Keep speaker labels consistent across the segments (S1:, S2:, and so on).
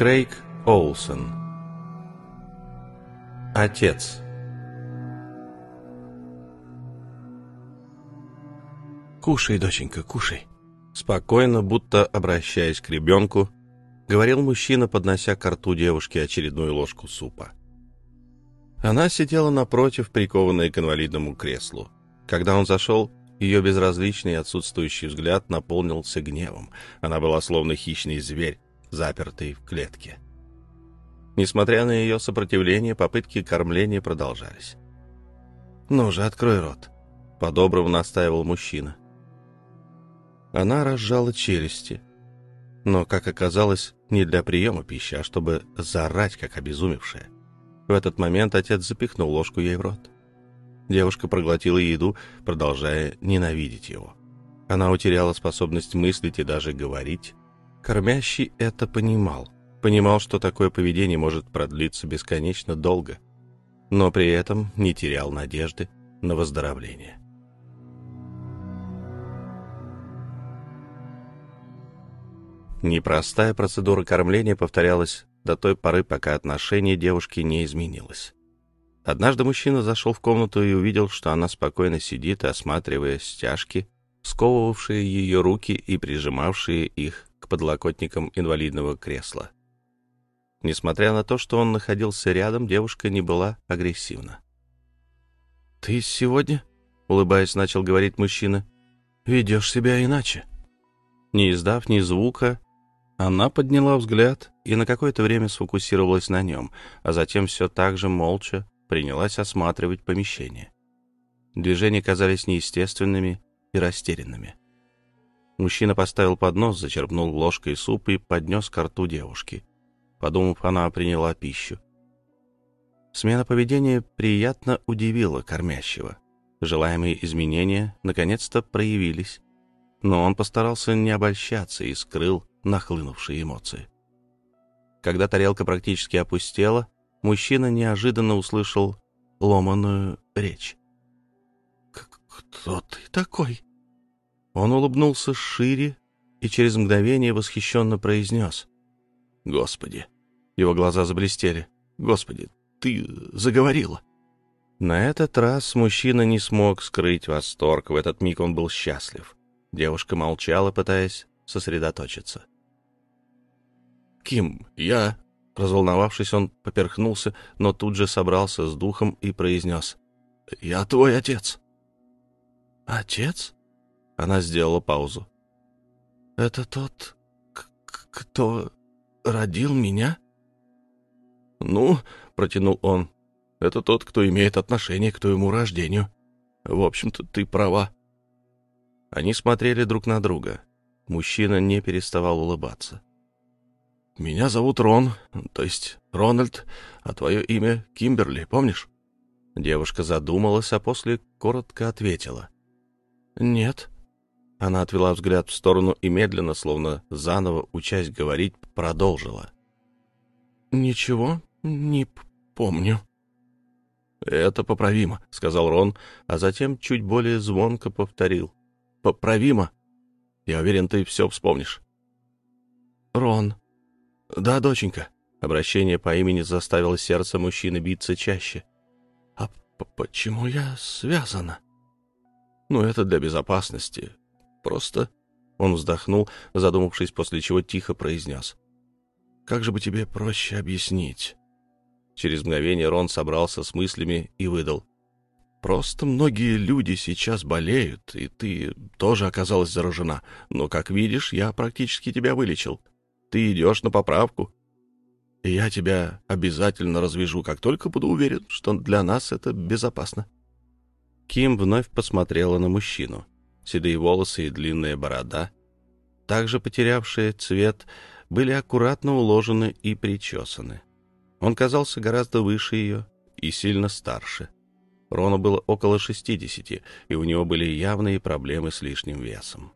S1: Крейг Олсен Отец
S2: «Кушай, доченька, кушай!»
S1: Спокойно, будто обращаясь к ребенку, говорил мужчина, поднося к рту девушки очередную ложку супа. Она сидела напротив, прикованная к инвалидному креслу. Когда он зашел, ее безразличный и отсутствующий взгляд наполнился гневом. Она была словно хищный зверь, запертый в клетке. Несмотря на ее сопротивление, попытки кормления продолжались.
S2: «Ну же, открой рот», —
S1: по-доброму настаивал мужчина. Она разжала челюсти, но, как оказалось, не для приема пищи, а чтобы заорать, как обезумевшая. В этот момент отец запихнул ложку ей в рот. Девушка проглотила еду, продолжая ненавидеть его. Она утеряла способность мыслить и даже говорить. Кормящий это понимал. Понимал, что такое поведение может продлиться бесконечно долго, но при этом не терял надежды на выздоровление. Непростая процедура кормления повторялась до той поры, пока отношение девушки не изменилось. Однажды мужчина зашел в комнату и увидел, что она спокойно сидит, осматривая стяжки, сковывавшие ее руки и прижимавшие их подлокотникам инвалидного кресла. Несмотря на то, что он находился рядом, девушка не была агрессивна.
S2: «Ты сегодня, — улыбаясь, начал говорить мужчина, — ведешь себя иначе».
S1: Не издав ни звука, она подняла взгляд и на какое-то время сфокусировалась на нем, а затем все так же молча принялась осматривать помещение. Движения казались неестественными и растерянными. Мужчина поставил поднос, зачерпнул ложкой суп и поднес к рту девушки. Подумав, она приняла пищу. Смена поведения приятно удивила кормящего. Желаемые изменения наконец-то проявились, но он постарался не обольщаться и скрыл нахлынувшие эмоции. Когда тарелка практически опустела, мужчина неожиданно услышал ломаную речь.
S2: «Кто ты такой?»
S1: Он улыбнулся шире и через мгновение восхищенно произнес. «Господи!» Его глаза заблестели. «Господи, ты заговорила!» На этот раз мужчина не смог скрыть восторг. В этот миг он был счастлив. Девушка молчала, пытаясь сосредоточиться. «Ким, я Разволновавшись, он поперхнулся, но тут же собрался с духом и произнес. «Я твой отец».
S2: «Отец?»
S1: Она сделала паузу.
S2: «Это тот, кто родил меня?»
S1: «Ну», — протянул он, — «это тот, кто имеет отношение к твоему рождению. В общем-то, ты права». Они смотрели друг на друга. Мужчина не переставал улыбаться. «Меня зовут Рон, то есть Рональд, а твое имя Кимберли, помнишь?» Девушка задумалась, а после коротко ответила.
S2: «Нет».
S1: Она отвела взгляд в сторону и медленно, словно заново учась говорить, продолжила.
S2: «Ничего не помню».
S1: «Это поправимо», — сказал Рон, а затем чуть более звонко повторил. «Поправимо. Я уверен, ты все вспомнишь».
S2: «Рон»,
S1: «Да, доченька». Обращение по имени заставило сердце мужчины биться чаще.
S2: «А почему я связана?»
S1: «Ну, это для безопасности. Просто...» Он вздохнул, задумавшись, после чего тихо произнес. «Как же бы тебе проще объяснить?» Через мгновение Рон собрался с мыслями и выдал. «Просто многие люди сейчас болеют, и ты тоже оказалась заражена. Но, как видишь, я практически тебя вылечил. Ты идешь на поправку. И я тебя обязательно развяжу, как только буду уверен, что для нас это безопасно. Ким вновь посмотрела на мужчину. Седые волосы и длинная борода, также потерявшие цвет, были аккуратно уложены и причесаны. Он казался гораздо выше ее и сильно старше. Рону было около шестидесяти, и у него были явные проблемы с лишним весом.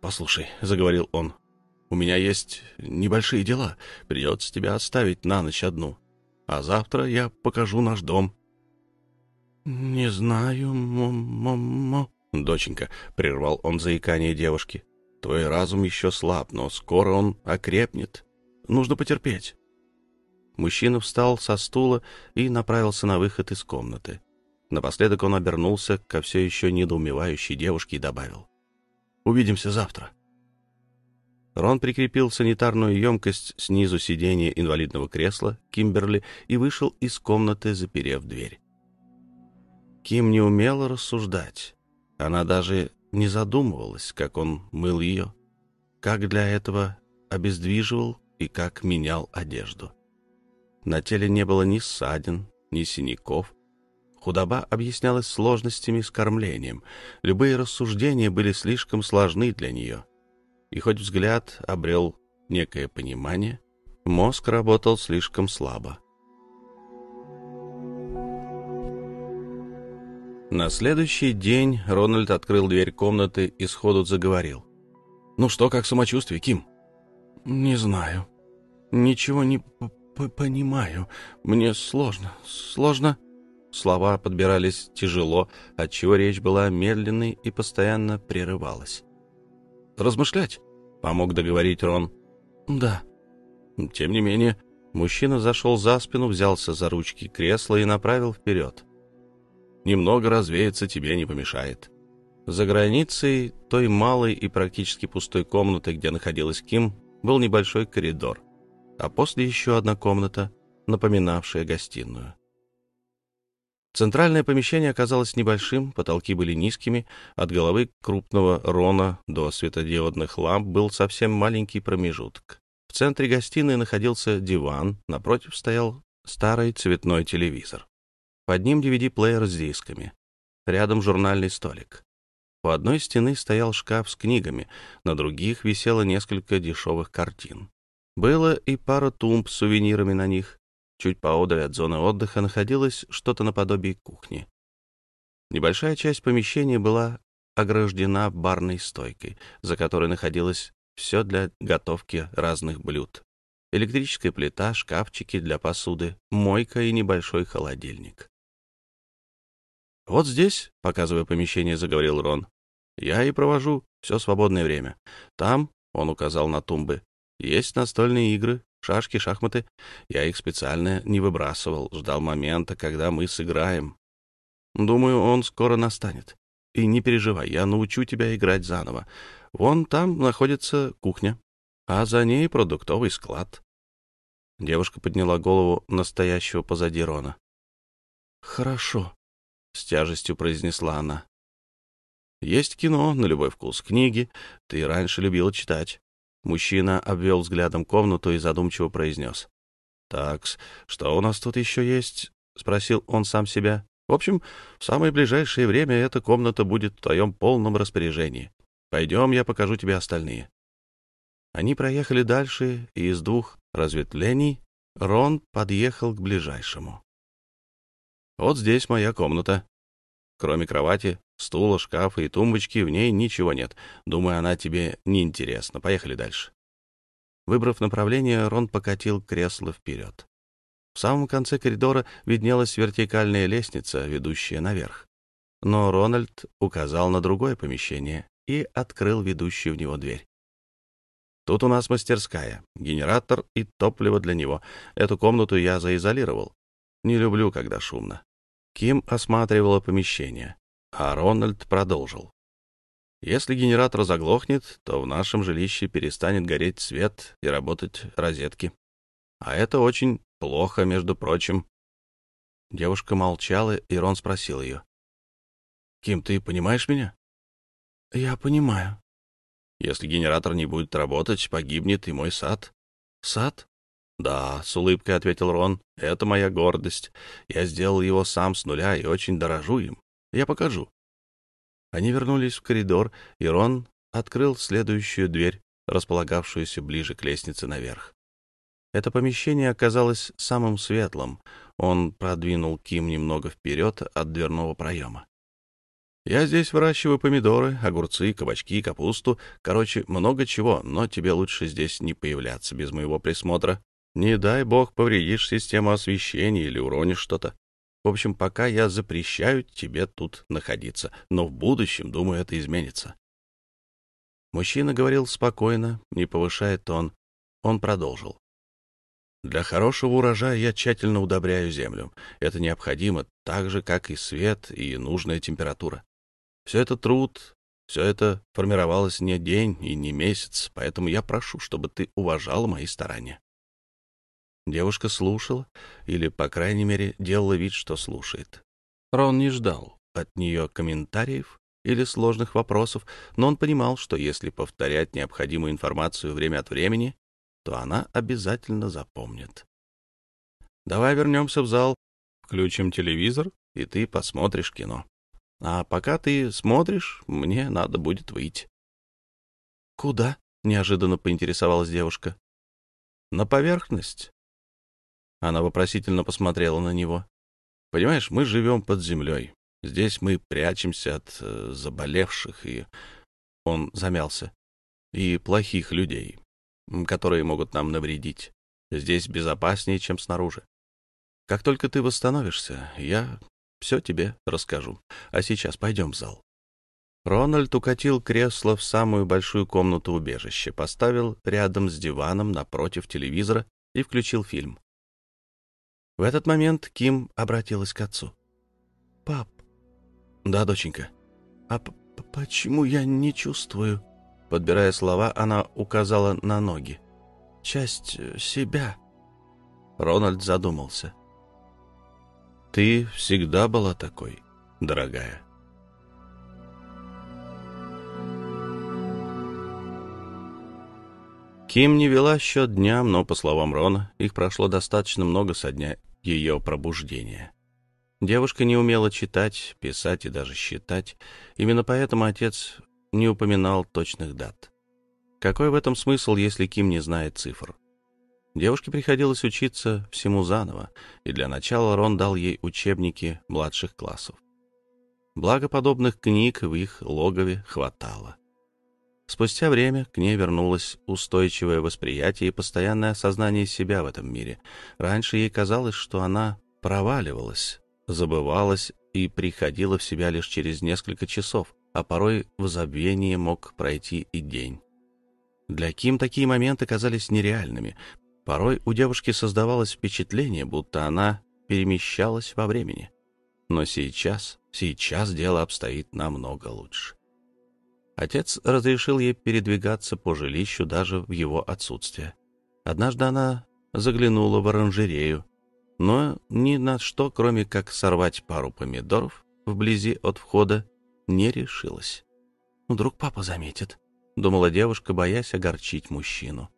S1: «Послушай», — заговорил он, — «у меня есть небольшие дела. Придется тебя оставить на ночь одну. А завтра я покажу наш дом».
S2: «Не знаю, мама...»
S1: «Доченька», — прервал он заикание девушки, Твой разум еще слаб, но скоро он окрепнет. Нужно потерпеть.
S2: Мужчина встал со стула и направился на выход из комнаты. Напоследок он обернулся ко все еще недоумевающей девушке и добавил. «Увидимся завтра». Рон прикрепил санитарную емкость снизу сиденья инвалидного кресла Кимберли и вышел из комнаты, заперев дверь. Ким не умела рассуждать. Она даже не задумывалась, как он мыл ее, как для этого обездвиживал и как менял одежду. На теле не было ни ссадин, ни синяков. Худоба объяснялась сложностями с кормлением. Любые рассуждения были слишком сложны для нее. И хоть взгляд обрел некое понимание, мозг работал слишком слабо. На следующий день Рональд открыл дверь комнаты и сходу заговорил. «Ну что, как самочувствие, Ким?» «Не знаю. Ничего не понимаю. Мне сложно. Сложно...» Слова подбирались тяжело, отчего речь была медленной и постоянно прерывалась. «Размышлять?» — помог договорить Рон. «Да». Тем не менее, мужчина зашел за спину, взялся за ручки кресла и направил вперед немного развеяться тебе не помешает. За границей той малой и практически пустой комнаты, где находилась Ким, был небольшой коридор, а после еще одна комната, напоминавшая гостиную. Центральное помещение оказалось небольшим, потолки были низкими, от головы крупного рона до светодиодных ламп был совсем маленький промежуток. В центре гостиной находился диван, напротив стоял старый цветной телевизор. Под ним DVD-плеер с дисками. Рядом журнальный столик. У одной стены стоял шкаф с книгами, на других висело несколько дешевых картин. Было и пара тумб с сувенирами на них. Чуть поодаль от зоны отдыха находилось что-то наподобие кухни. Небольшая часть помещения была ограждена барной стойкой, за которой находилось все для готовки разных блюд. Электрическая плита, шкафчики для посуды, мойка и небольшой холодильник. «Вот здесь», — показывая помещение, заговорил Рон, — «я и провожу все свободное время. Там», — он указал на тумбы, — «есть настольные игры, шашки, шахматы. Я их специально не выбрасывал, ждал момента, когда мы сыграем. Думаю, он скоро настанет. И не переживай, я научу тебя играть заново. Вон там находится кухня, а за ней продуктовый склад». Девушка подняла голову настоящего позади Рона. «Хорошо», — с тяжестью произнесла она. «Есть кино на любой вкус, книги. Ты раньше любила читать». Мужчина обвел взглядом комнату и задумчиво произнес. «Такс, что у нас тут еще есть?» — спросил он сам себя. «В общем, в самое ближайшее время эта комната будет в твоем полном распоряжении. Пойдем, я покажу тебе остальные». Они проехали дальше, и из двух разветвлений Рон подъехал к ближайшему. Вот здесь моя комната. Кроме кровати, стула, шкафа и тумбочки, в ней ничего нет. Думаю, она тебе не интересна. Поехали дальше. Выбрав направление, Рон покатил кресло вперед. В самом конце коридора виднелась вертикальная лестница, ведущая наверх. Но Рональд указал на другое помещение и открыл ведущую в него дверь. Тут у нас мастерская, генератор и топливо для него. Эту комнату я заизолировал. Не люблю, когда шумно. Ким осматривала помещение, а Рональд продолжил. Если генератор заглохнет, то в нашем жилище перестанет гореть свет и работать розетки. А это очень плохо, между прочим. Девушка молчала, и Рон спросил ее. «Ким, ты понимаешь меня?» «Я понимаю». «Если генератор не будет работать, погибнет и мой сад». «Сад?» «Да», — с улыбкой ответил Рон, — «это моя гордость. Я сделал его сам с нуля и очень дорожу им. Я покажу». Они вернулись в коридор, и Рон открыл следующую дверь, располагавшуюся ближе к лестнице наверх. Это помещение оказалось самым светлым. Он продвинул Ким немного вперед от дверного проема. «Я здесь выращиваю помидоры, огурцы, кабачки, капусту. Короче, много чего, но тебе лучше здесь не появляться без моего присмотра. Не дай бог повредишь систему освещения или уронишь что-то. В общем, пока я запрещаю тебе тут находиться, но в будущем, думаю, это изменится. Мужчина говорил спокойно, не повышая тон. Он продолжил. Для хорошего урожая я тщательно удобряю землю. Это необходимо, так же, как и свет и нужная температура. Все это труд, все это формировалось не день и не месяц, поэтому я прошу, чтобы ты уважала мои старания. Девушка слушала, или, по крайней мере, делала вид, что слушает. Рон не ждал от нее комментариев или сложных вопросов, но он понимал, что если повторять необходимую информацию время от времени, то она обязательно запомнит. «Давай вернемся в зал, включим телевизор, и ты посмотришь кино. А пока ты смотришь, мне надо будет выйти». «Куда?» — неожиданно поинтересовалась девушка. «На поверхность». Она вопросительно посмотрела на него. «Понимаешь, мы живем под землей. Здесь мы прячемся от э, заболевших и...» Он замялся. «И плохих людей которые могут нам навредить. Здесь безопаснее, чем снаружи. Как только ты восстановишься, я все тебе расскажу. А сейчас пойдем в зал. Рональд укатил кресло в самую большую комнату убежища, поставил рядом с диваном напротив телевизора и включил фильм. В этот момент Ким обратилась к отцу. «Пап». «Да, доченька». «А почему я не чувствую?» Подбирая слова, она указала на ноги. «Часть э, себя». Рональд задумался. «Ты всегда была такой, дорогая». Ким не вела счет дням, но, по словам Рона, их прошло достаточно много со дня ее пробуждения. Девушка не умела читать, писать и даже считать. Именно поэтому отец не упоминал точных дат. Какой в этом смысл, если Ким не знает цифр? Девушке приходилось учиться всему заново, и для начала Рон дал ей учебники младших классов. Благо подобных книг в их логове хватало. Спустя время к ней вернулось устойчивое восприятие и постоянное осознание себя в этом мире. Раньше ей казалось, что она проваливалась, забывалась и приходила в себя лишь через несколько часов, а порой в забвении мог пройти и день. Для Ким такие моменты казались нереальными. Порой у девушки создавалось впечатление, будто она перемещалась во времени. Но сейчас, сейчас дело обстоит намного лучше. Отец разрешил ей передвигаться по жилищу даже в его отсутствие. Однажды она заглянула в оранжерею, но ни на что, кроме как сорвать пару помидоров вблизи от входа, не решилась. «Вдруг папа заметит», — думала девушка, боясь огорчить мужчину.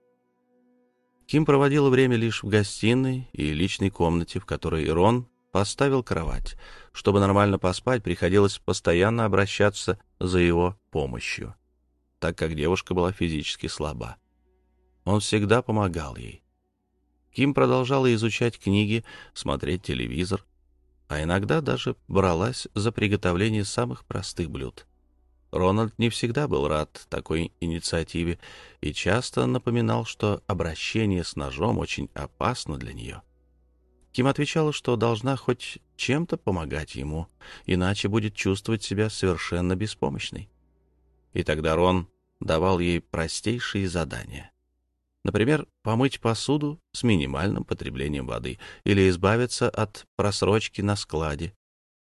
S2: Ким проводила время лишь в гостиной и личной комнате, в которой Рон поставил кровать. Чтобы нормально поспать, приходилось постоянно обращаться за его помощью, так как девушка была физически слаба. Он всегда помогал ей. Ким продолжала изучать книги, смотреть телевизор, а иногда даже бралась за приготовление самых простых блюд. Рональд не всегда был рад такой инициативе и часто напоминал, что обращение с ножом очень опасно для нее. Ким отвечала, что должна хоть чем-то помогать ему, иначе будет чувствовать себя совершенно беспомощной. И тогда Рон давал ей простейшие задания. Например, помыть посуду с минимальным потреблением воды или избавиться от просрочки на складе.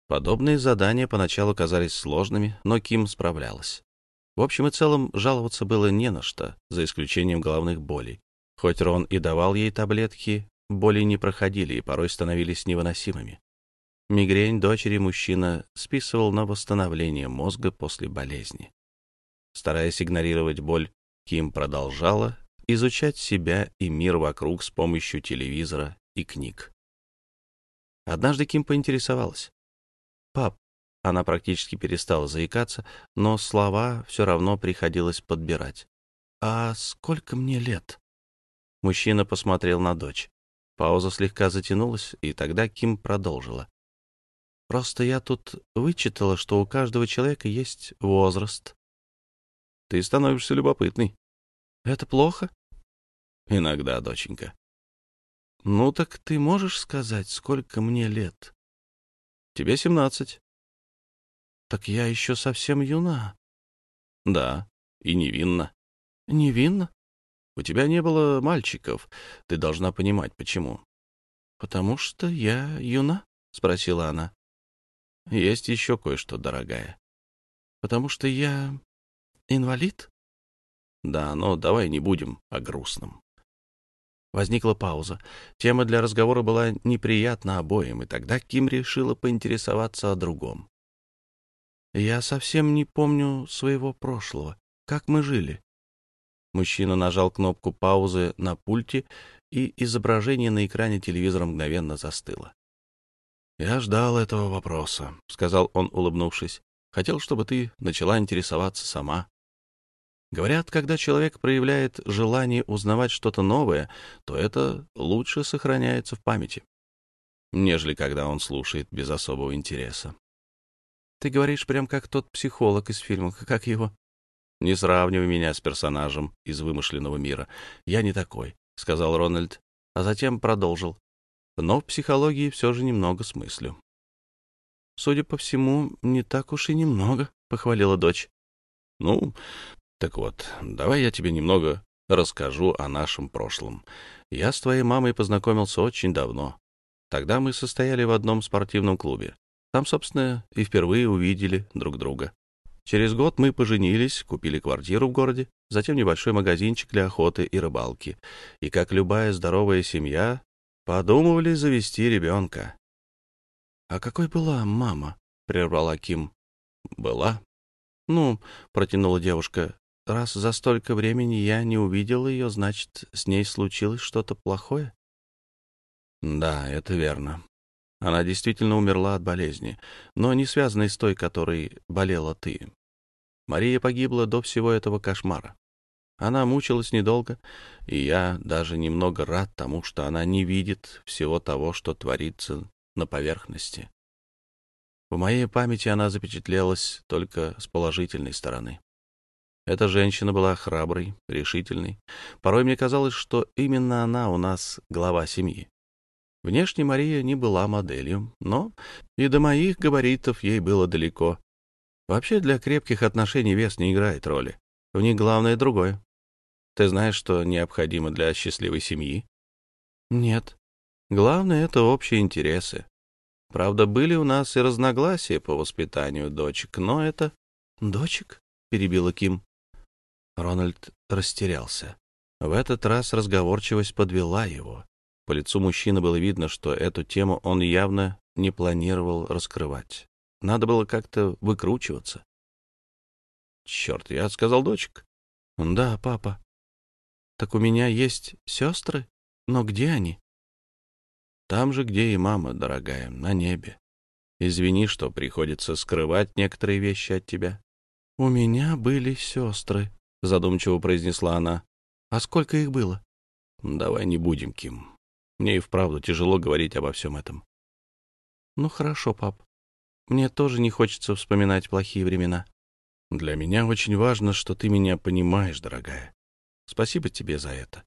S2: Подобные задания поначалу казались сложными, но Ким справлялась. В общем и целом, жаловаться было не на что, за исключением головных болей. Хоть Рон и давал ей таблетки, боли не проходили и порой становились невыносимыми. Мигрень дочери мужчина списывал на восстановление мозга после болезни. Стараясь игнорировать боль, Ким продолжала изучать себя и мир вокруг с помощью телевизора и книг. Однажды Ким поинтересовалась. «Пап», она практически перестала заикаться, но слова все равно приходилось подбирать. «А сколько мне лет?» Мужчина посмотрел на дочь. Пауза слегка затянулась, и тогда Ким продолжила. «Просто я тут вычитала, что у каждого человека есть возраст». «Ты становишься любопытный», это плохо? Иногда, доченька. Ну так ты можешь сказать, сколько мне лет? Тебе семнадцать. Так я еще совсем юна. Да,
S1: и невинно.
S2: Невинно?
S1: У тебя не было мальчиков. Ты должна понимать, почему.
S2: Потому что я юна? Спросила она.
S1: Есть еще кое-что, дорогая.
S2: Потому что я инвалид?
S1: Да, но давай не будем о грустном.
S2: Возникла пауза. Тема для разговора была неприятна обоим, и тогда Ким решила поинтересоваться о другом. «Я совсем не помню своего прошлого. Как мы жили?» Мужчина нажал кнопку паузы на пульте, и изображение на экране телевизора мгновенно застыло.
S1: «Я ждал этого вопроса», — сказал он, улыбнувшись. «Хотел, чтобы ты начала интересоваться сама». Говорят, когда человек проявляет желание узнавать что-то новое, то это лучше сохраняется в памяти, нежели когда он слушает без особого интереса.
S2: Ты говоришь прям как тот психолог из фильма, как его?
S1: Не сравнивай меня с персонажем из вымышленного мира. Я не такой, — сказал Рональд, а затем продолжил. Но в психологии все же немного смыслю.
S2: Судя по всему, не так уж и немного, — похвалила дочь.
S1: Ну, так вот, давай я тебе немного расскажу о нашем прошлом. Я с твоей мамой познакомился очень давно. Тогда мы состояли в одном спортивном клубе. Там, собственно, и впервые увидели друг друга. Через год мы поженились, купили квартиру в городе, затем небольшой магазинчик для охоты и рыбалки. И, как любая здоровая семья, подумывали завести ребенка.
S2: — А какой была мама? — прервала Ким.
S1: — Была.
S2: — Ну, — протянула девушка, раз за столько времени я не увидел ее, значит, с ней случилось что-то плохое?
S1: Да, это верно. Она действительно умерла от болезни, но не связанной с той, которой болела ты. Мария погибла до всего этого кошмара. Она мучилась недолго, и я даже немного рад тому, что она не видит всего того, что творится на поверхности. В моей памяти она запечатлелась только с положительной стороны. Эта женщина была храброй, решительной. Порой мне казалось, что именно она у нас глава семьи. Внешне Мария не была моделью, но и до моих габаритов ей было далеко. Вообще для крепких отношений вес не играет роли. В них главное другое. Ты знаешь, что необходимо для счастливой семьи?
S2: Нет.
S1: Главное — это общие интересы. Правда, были у нас и разногласия по воспитанию дочек, но это...
S2: — Дочек? — перебила Ким.
S1: Рональд растерялся. В этот раз разговорчивость подвела его. По лицу мужчины было видно, что эту тему он явно не планировал раскрывать. Надо было как-то выкручиваться. «Черт, я сказал дочек».
S2: «Да, папа». «Так у меня есть сестры? Но где они?»
S1: «Там же, где и мама, дорогая, на небе. Извини, что приходится скрывать некоторые вещи от тебя».
S2: «У меня были сестры», — задумчиво произнесла она. «А сколько их было?»
S1: «Давай не будем, Ким. Мне и вправду тяжело говорить обо всем этом».
S2: «Ну хорошо, пап. Мне тоже не хочется вспоминать плохие времена».
S1: «Для меня очень важно, что ты меня понимаешь, дорогая. Спасибо тебе за это».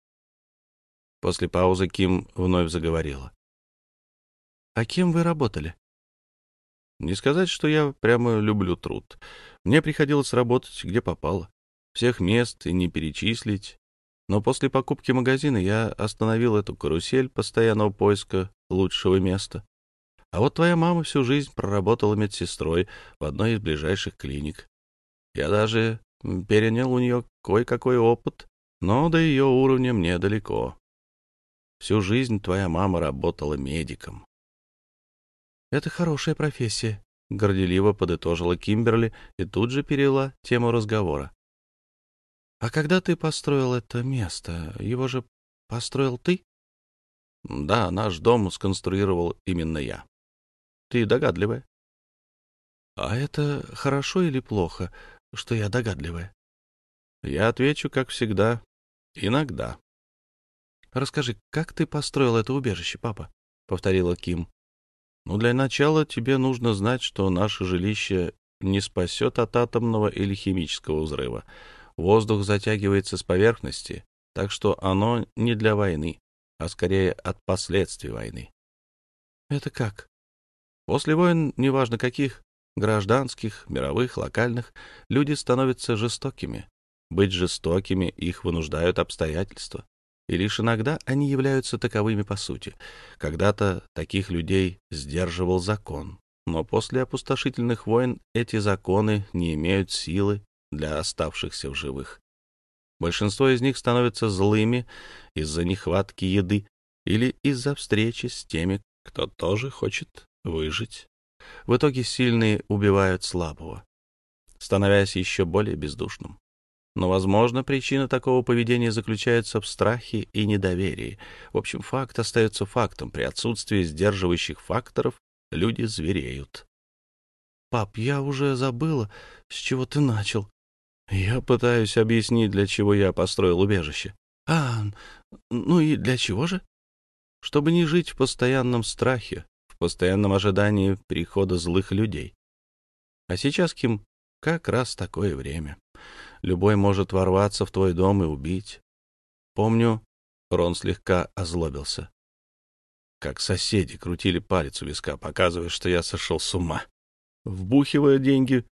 S1: После паузы Ким вновь заговорила.
S2: «А кем вы работали?»
S1: «Не сказать, что я прямо люблю труд. Мне приходилось работать, где попало всех мест и не перечислить. Но после покупки магазина я остановил эту карусель постоянного поиска лучшего места. А вот твоя мама всю жизнь проработала медсестрой в одной из ближайших клиник. Я даже перенял у нее кое-какой опыт, но до ее уровня мне далеко. Всю жизнь твоя мама работала медиком.
S2: «Это хорошая профессия», — горделиво подытожила Кимберли и тут же перевела тему разговора. А когда ты построил это место, его же построил ты?
S1: Да, наш дом сконструировал именно я. Ты догадливая.
S2: А это хорошо или плохо, что я догадливая?
S1: Я отвечу, как всегда, иногда.
S2: Расскажи, как ты построил это убежище, папа? Повторила Ким.
S1: Ну, для начала тебе нужно знать, что наше жилище не спасет от атомного или химического взрыва. Воздух затягивается с поверхности, так что оно не для войны, а скорее от последствий войны.
S2: Это как?
S1: После войн, неважно каких, гражданских, мировых, локальных, люди становятся жестокими.
S2: Быть жестокими их вынуждают обстоятельства. И лишь иногда они являются таковыми по сути. Когда-то таких людей сдерживал закон. Но после опустошительных войн эти законы не имеют силы для оставшихся в живых. Большинство из них становятся злыми из-за нехватки еды или из-за встречи с теми, кто тоже хочет выжить. В итоге сильные убивают слабого, становясь еще более бездушным. Но, возможно, причина такого поведения заключается в страхе и недоверии. В общем, факт остается фактом. При отсутствии сдерживающих факторов люди звереют. «Пап, я уже забыла, с чего ты начал». «Я пытаюсь объяснить, для чего я построил убежище». «А, ну и для чего же?» «Чтобы не жить в постоянном страхе, в постоянном ожидании прихода злых людей. А сейчас, Ким, как раз такое время». Любой может ворваться в твой дом и убить. Помню, Рон слегка озлобился. Как соседи крутили палец у виска, показывая, что я сошел с ума, вбухивая деньги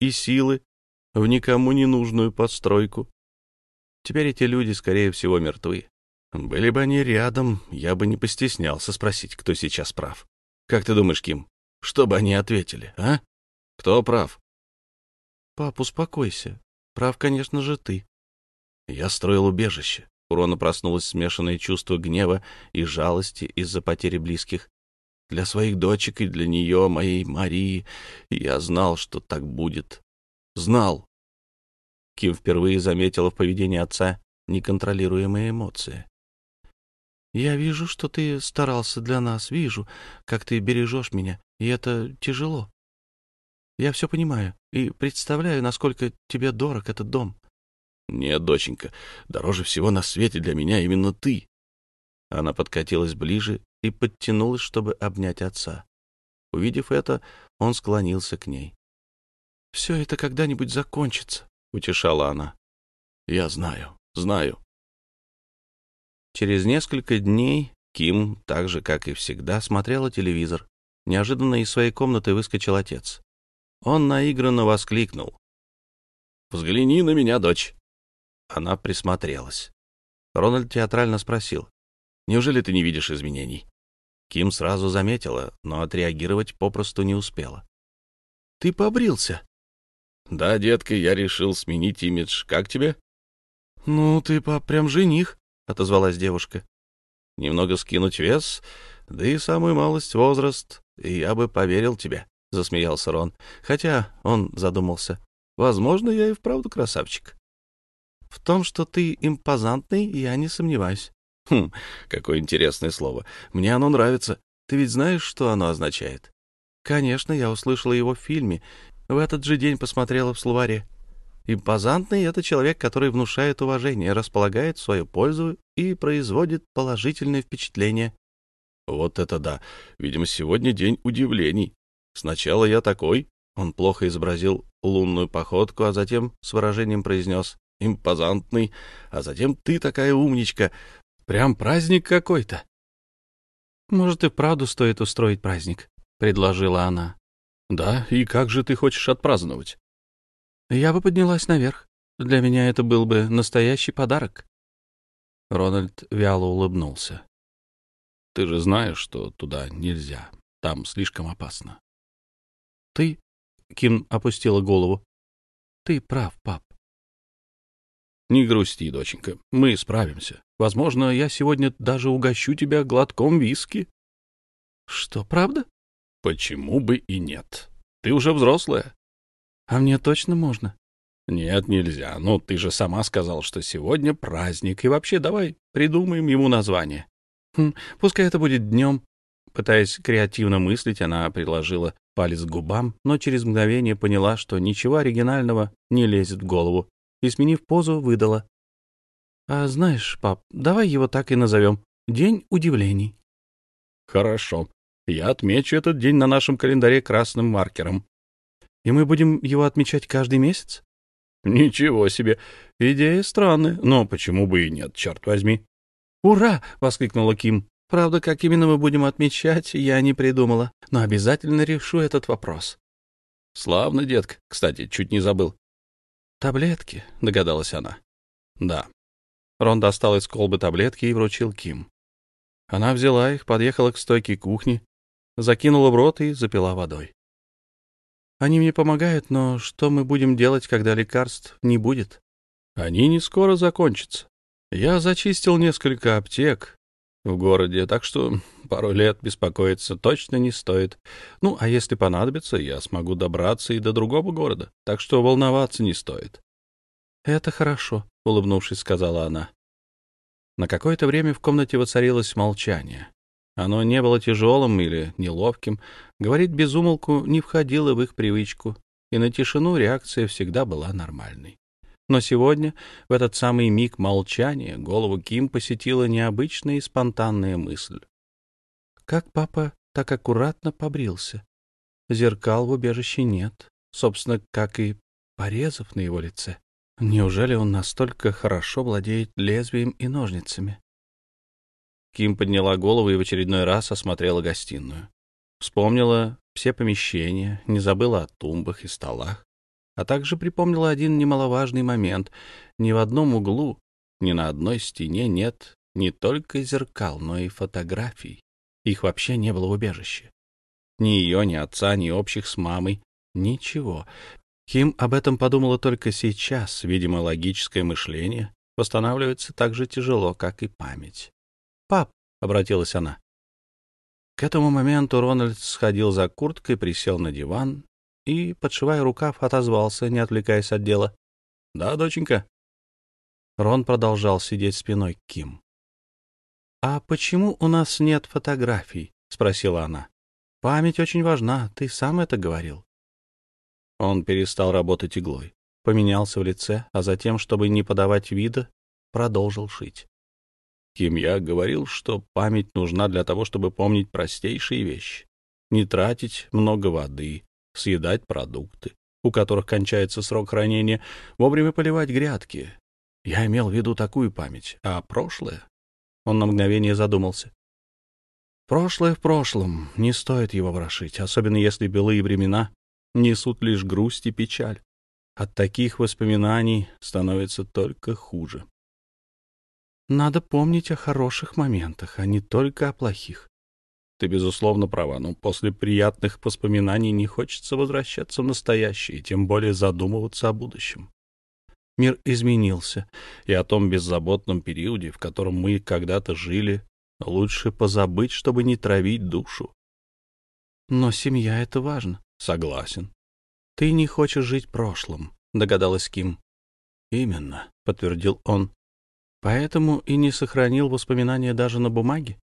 S2: и силы в никому не нужную подстройку. Теперь эти люди, скорее всего, мертвы. Были бы они рядом, я бы не постеснялся спросить, кто сейчас прав. Как ты думаешь, Ким, что бы они ответили, а? Кто прав? Пап, успокойся. Прав, конечно же, ты. Я строил убежище. У Рона проснулось смешанное чувство гнева и жалости из-за потери близких. Для своих дочек и для нее, моей Марии. Я знал, что так будет. Знал. Ким впервые заметила в поведении отца неконтролируемые эмоции. «Я вижу, что ты старался для нас, вижу, как ты бережешь меня, и это тяжело. Я все понимаю и представляю, насколько тебе дорог этот дом. Нет, доченька, дороже всего на свете для меня именно ты. Она подкатилась ближе и подтянулась, чтобы обнять отца. Увидев это, он склонился к ней. «Все это когда-нибудь закончится», — утешала она. «Я знаю, знаю». Через несколько дней Ким, так же, как и всегда, смотрела телевизор. Неожиданно из своей комнаты выскочил отец. Он наигранно воскликнул. «Взгляни на меня, дочь!» Она присмотрелась. Рональд театрально спросил. «Неужели ты не видишь изменений?» Ким сразу заметила, но отреагировать попросту не успела. «Ты побрился?» «Да, детка, я решил сменить имидж. Как тебе?» «Ну, ты пап, прям жених», — отозвалась девушка. «Немного скинуть вес, да и самую малость возраст, и я бы поверил тебе». — засмеялся Рон. Хотя он задумался. Возможно, я и вправду красавчик. В том, что ты импозантный, я не сомневаюсь. Хм, какое интересное слово. Мне оно нравится. Ты ведь знаешь, что оно означает? Конечно, я услышала его в фильме. В этот же день посмотрела в словаре. Импозантный — это человек, который внушает уважение, располагает в свою пользу и производит положительное впечатление. Вот это да. Видимо, сегодня день удивлений. Сначала я такой. Он плохо изобразил лунную походку, а затем с выражением произнес «импозантный», а затем «ты такая умничка». Прям праздник какой-то. «Может, и правду стоит устроить праздник», — предложила она. «Да, и как же ты хочешь отпраздновать?» «Я бы поднялась наверх. Для меня это был бы настоящий подарок». Рональд вяло улыбнулся. «Ты же знаешь, что туда нельзя. Там слишком опасно. Ты... Ким опустила голову. Ты прав, пап. Не грусти, доченька. Мы справимся. Возможно, я сегодня даже угощу тебя глотком виски. Что, правда? Почему бы и нет? Ты уже взрослая. А мне точно можно? Нет, нельзя. Ну, ты же сама сказал, что сегодня праздник. И вообще, давай придумаем ему название. Хм, пускай это будет днем. Пытаясь креативно мыслить, она приложила палец к губам, но через мгновение поняла, что ничего оригинального не лезет в голову, и, сменив позу, выдала. «А знаешь, пап, давай его так и назовем. День удивлений». «Хорошо. Я отмечу этот день на нашем календаре красным маркером». «И мы будем его отмечать каждый месяц?» «Ничего себе! Идея странная, но почему бы и нет, черт возьми!» «Ура!» — воскликнула Ким. Правда, как именно мы будем отмечать, я не придумала, но обязательно решу этот вопрос. Славно, детка. Кстати, чуть не забыл. «Таблетки», — догадалась она. «Да». Рон достал из колбы таблетки и вручил Ким. Она взяла их, подъехала к стойке кухни, закинула в рот и запила водой. «Они мне помогают, но что мы будем делать, когда лекарств не будет?» «Они не скоро закончатся. Я зачистил несколько аптек в городе, так что пару лет беспокоиться точно не стоит. Ну, а если понадобится, я смогу добраться и до другого города, так что волноваться не стоит». «Это хорошо», — улыбнувшись, сказала она. На какое-то время в комнате воцарилось молчание. Оно не было тяжелым или неловким. Говорить без умолку не входило в их привычку, и на тишину реакция всегда была нормальной. Но сегодня, в этот самый миг молчания, голову Ким посетила необычная и спонтанная мысль. Как папа так аккуратно побрился? Зеркал в убежище нет, собственно, как и порезов на его лице. Неужели он настолько хорошо владеет лезвием и ножницами? Ким подняла голову и в очередной раз осмотрела гостиную. Вспомнила все помещения, не забыла о тумбах и столах, а также припомнила один немаловажный момент. Ни в одном углу, ни на одной стене нет не только зеркал, но и фотографий. Их вообще не было в убежище. Ни ее, ни отца, ни общих с мамой. Ничего. Ким об этом подумала только сейчас. Видимо, логическое мышление восстанавливается так же тяжело, как и память. «Пап», — обратилась она. К этому моменту Рональд сходил за курткой, присел на диван и, подшивая рукав, отозвался, не отвлекаясь от дела. «Да, доченька». Рон продолжал сидеть спиной к Ким. «А почему у нас нет фотографий?» — спросила она. «Память очень важна, ты сам это говорил». Он перестал работать иглой, поменялся в лице, а затем, чтобы не подавать вида, продолжил шить. Ким я говорил, что память нужна для того, чтобы помнить простейшие вещи. Не тратить много воды, съедать продукты, у которых кончается срок хранения, вовремя поливать грядки. Я имел в виду такую память, а прошлое... Он на мгновение задумался. Прошлое в прошлом, не стоит его ворошить, особенно если былые времена несут лишь грусть и печаль. От таких воспоминаний становится только хуже. Надо помнить о хороших моментах, а не только о плохих. Ты, безусловно, права, но после приятных воспоминаний не хочется возвращаться в настоящее, тем более задумываться о будущем. Мир изменился, и о том беззаботном периоде, в котором мы когда-то жили, лучше позабыть, чтобы не травить душу. Но семья — это важно. Согласен. Ты не хочешь жить прошлым, догадалась Ким. Именно, подтвердил он. Поэтому и не сохранил воспоминания даже на бумаге.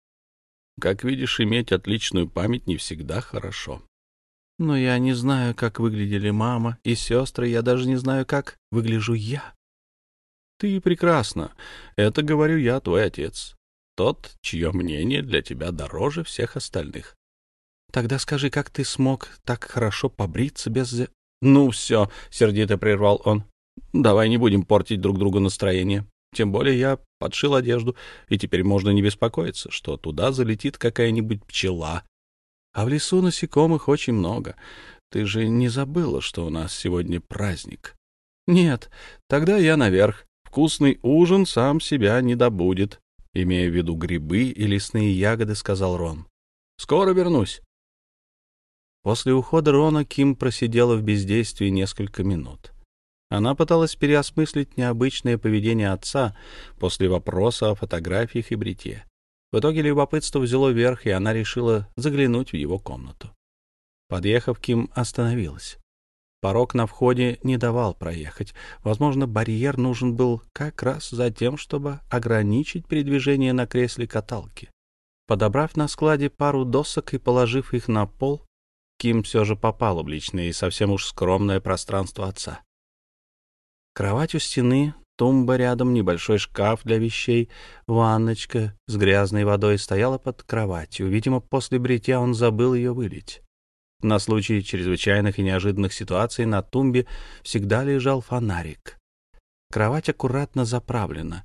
S2: Как видишь, иметь отличную память не всегда хорошо. Но я не знаю, как выглядели мама и сестры, я даже не знаю, как выгляжу я. Ты прекрасно. Это говорю я, твой отец. Тот, чье мнение для тебя дороже всех остальных. Тогда скажи, как ты смог так хорошо побриться без... Ну все, сердито прервал он. Давай не будем портить друг другу настроение. Тем более я подшил одежду, и теперь можно не беспокоиться, что туда залетит какая-нибудь пчела. А в лесу насекомых очень много. Ты же не забыла, что у нас сегодня праздник? Нет, тогда я наверх. Вкусный ужин сам себя не добудет. Имея в виду грибы и лесные ягоды, сказал Рон. Скоро вернусь. После ухода Рона Ким просидела в бездействии несколько минут. Она пыталась переосмыслить необычное поведение отца после вопроса о фотографиях и бритье. В итоге любопытство взяло верх, и она решила заглянуть в его комнату. Подъехав, Ким остановилась. Порог на входе не давал проехать. Возможно, барьер нужен был как раз за тем, чтобы ограничить передвижение на кресле каталки. Подобрав на складе пару досок и положив их на пол, Ким все же попал в личное и совсем уж скромное пространство отца. Кровать у стены, тумба рядом, небольшой шкаф для вещей, ванночка с грязной водой стояла под кроватью. Видимо, после бритья он забыл ее вылить. На случай чрезвычайных и неожиданных ситуаций на тумбе всегда лежал фонарик. Кровать аккуратно заправлена.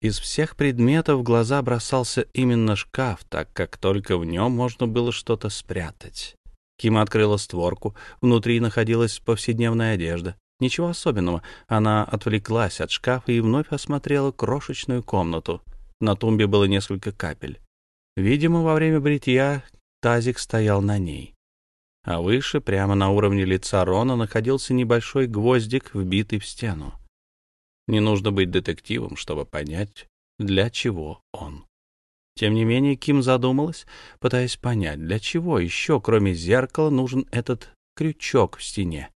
S2: Из всех предметов в глаза бросался именно шкаф, так как только в нем можно было что-то спрятать. Кима открыла створку. Внутри находилась повседневная одежда. Ничего особенного. Она отвлеклась от шкафа и вновь осмотрела крошечную комнату. На тумбе было несколько капель. Видимо, во время бритья тазик стоял на ней. А выше, прямо на уровне лица Рона, находился небольшой гвоздик, вбитый в стену. Не нужно быть детективом, чтобы понять, для чего он. Тем не менее, Ким задумалась, пытаясь понять, для чего еще, кроме зеркала, нужен этот крючок в стене.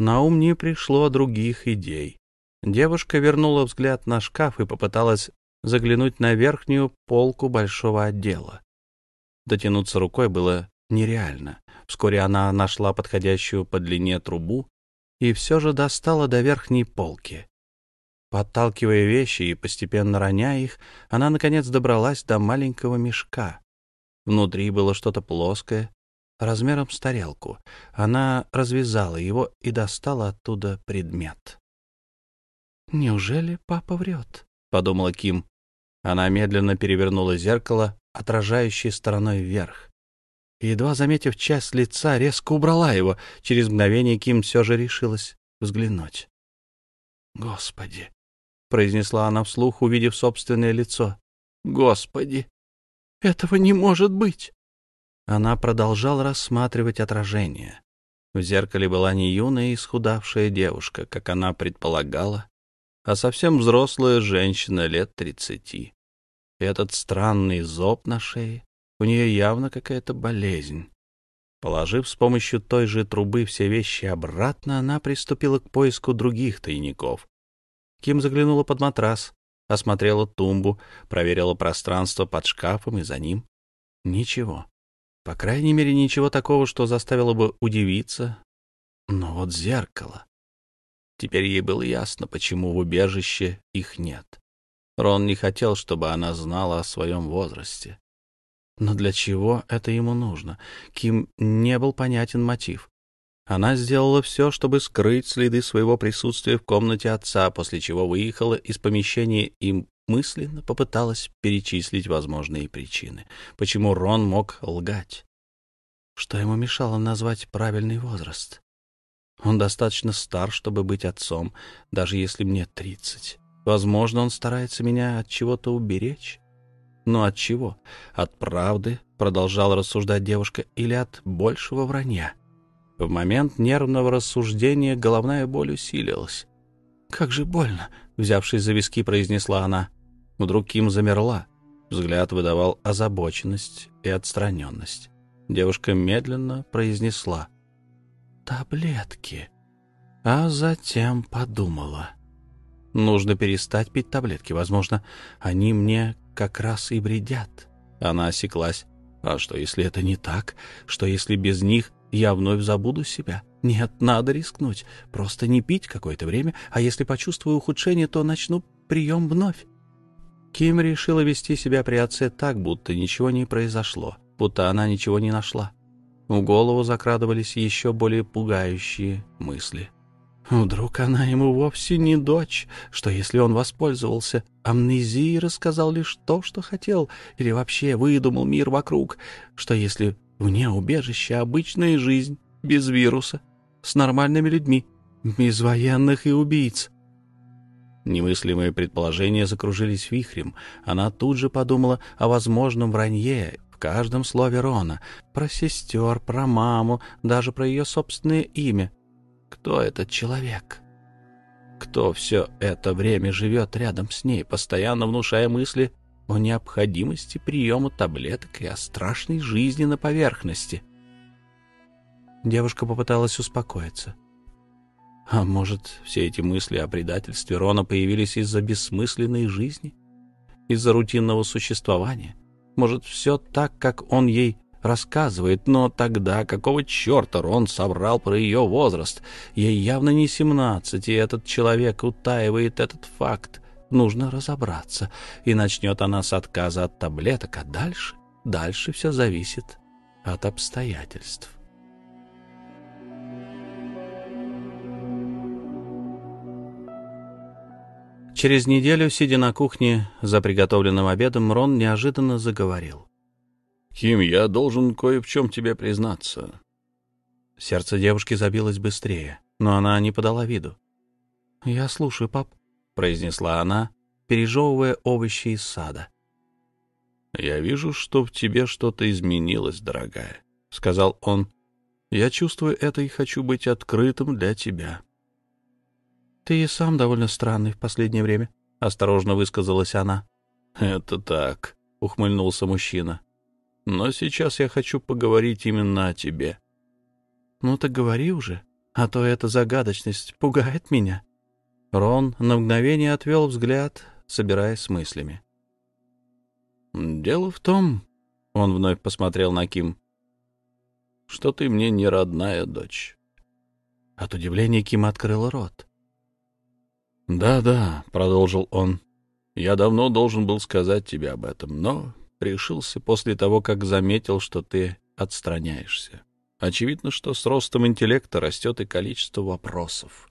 S2: На ум не пришло других идей. Девушка вернула взгляд на шкаф и попыталась заглянуть на верхнюю полку большого отдела. Дотянуться рукой было нереально. Вскоре она нашла подходящую по длине трубу и все же достала до верхней полки. Подталкивая вещи и постепенно роняя их, она, наконец, добралась до маленького мешка. Внутри было что-то плоское, размером с тарелку. Она развязала его и достала оттуда предмет. «Неужели папа врет?» — подумала Ким. Она медленно перевернула зеркало, отражающее стороной вверх. едва заметив часть лица, резко убрала его. Через мгновение Ким все же решилась взглянуть. «Господи!» произнесла она вслух, увидев собственное лицо. Господи, этого не может быть. Она продолжала рассматривать отражение. В зеркале была не юная исхудавшая девушка, как она предполагала, а совсем взрослая женщина лет тридцати. Этот странный зоб на шее, у нее явно какая-то болезнь. Положив с помощью той же трубы все вещи обратно, она приступила к поиску других тайников. Ким заглянула под матрас, осмотрела тумбу, проверила пространство под шкафом и за ним. Ничего. По крайней мере, ничего такого, что заставило бы удивиться. Но вот зеркало. Теперь ей было ясно, почему в убежище их нет. Рон не хотел, чтобы она знала о своем возрасте. Но для чего это ему нужно? Ким не был понятен мотив. Она сделала все, чтобы скрыть следы своего присутствия в комнате отца, после чего выехала из помещения и мысленно попыталась перечислить возможные причины, почему Рон мог лгать. Что ему мешало назвать правильный возраст? Он достаточно стар, чтобы быть отцом, даже если мне тридцать. Возможно, он старается меня от чего-то уберечь. Но от чего? От правды, продолжала рассуждать девушка, или от большего вранья? В момент нервного рассуждения головная боль усилилась. «Как же больно!» — взявшись за виски, произнесла она. Вдруг Ким замерла. Взгляд выдавал озабоченность и отстраненность. Девушка медленно произнесла «Таблетки». А затем подумала. «Нужно перестать пить таблетки. Возможно, они мне как раз и вредят». Она осеклась. «А что, если это не так? Что, если без них я вновь забуду себя. Нет, надо рискнуть. Просто не пить какое-то время, а если почувствую ухудшение, то начну прием вновь. Ким решила вести себя при отце так, будто ничего не произошло, будто она ничего не нашла. В голову закрадывались еще более пугающие мысли. Вдруг она ему вовсе не дочь, что если он воспользовался амнезией и рассказал лишь то, что хотел, или вообще выдумал мир вокруг, что если Вне убежища обычная жизнь, без вируса, с нормальными людьми, без военных и убийц. Немыслимые предположения закружились вихрем. Она тут же подумала о возможном вранье в каждом слове Рона, про сестер, про маму, даже про ее собственное имя. Кто этот человек? Кто все это время живет рядом с ней, постоянно внушая мысли о необходимости приема таблеток и о страшной жизни на поверхности. Девушка попыталась успокоиться. А может, все эти мысли о предательстве Рона появились из-за бессмысленной жизни? Из-за рутинного существования? Может, все так, как он ей рассказывает, но тогда какого черта Рон соврал про ее возраст? Ей явно не семнадцать, и этот человек утаивает этот факт нужно разобраться. И начнет она с отказа от таблеток, а дальше, дальше все зависит от обстоятельств. Через неделю, сидя на кухне за приготовленным обедом, Рон неожиданно заговорил.
S1: «Ким, я должен кое в чем тебе признаться».
S2: Сердце девушки забилось быстрее, но она не подала виду. «Я слушаю, пап», — произнесла она, пережевывая овощи из сада. «Я вижу, что в тебе что-то изменилось, дорогая», — сказал он. «Я чувствую это и хочу быть открытым для тебя». «Ты и сам довольно странный в последнее время», — осторожно высказалась она. «Это так», — ухмыльнулся мужчина. «Но сейчас я хочу поговорить именно о тебе». «Ну так говори уже, а то эта загадочность пугает меня». Рон на мгновение отвел взгляд, собираясь с мыслями. «Дело в том...» — он вновь посмотрел на Ким. «Что ты мне не родная дочь». От удивления Ким открыл рот. «Да-да», — продолжил он, — «я давно должен был сказать тебе об этом, но решился после того, как заметил, что ты отстраняешься. Очевидно, что с ростом интеллекта растет и количество вопросов.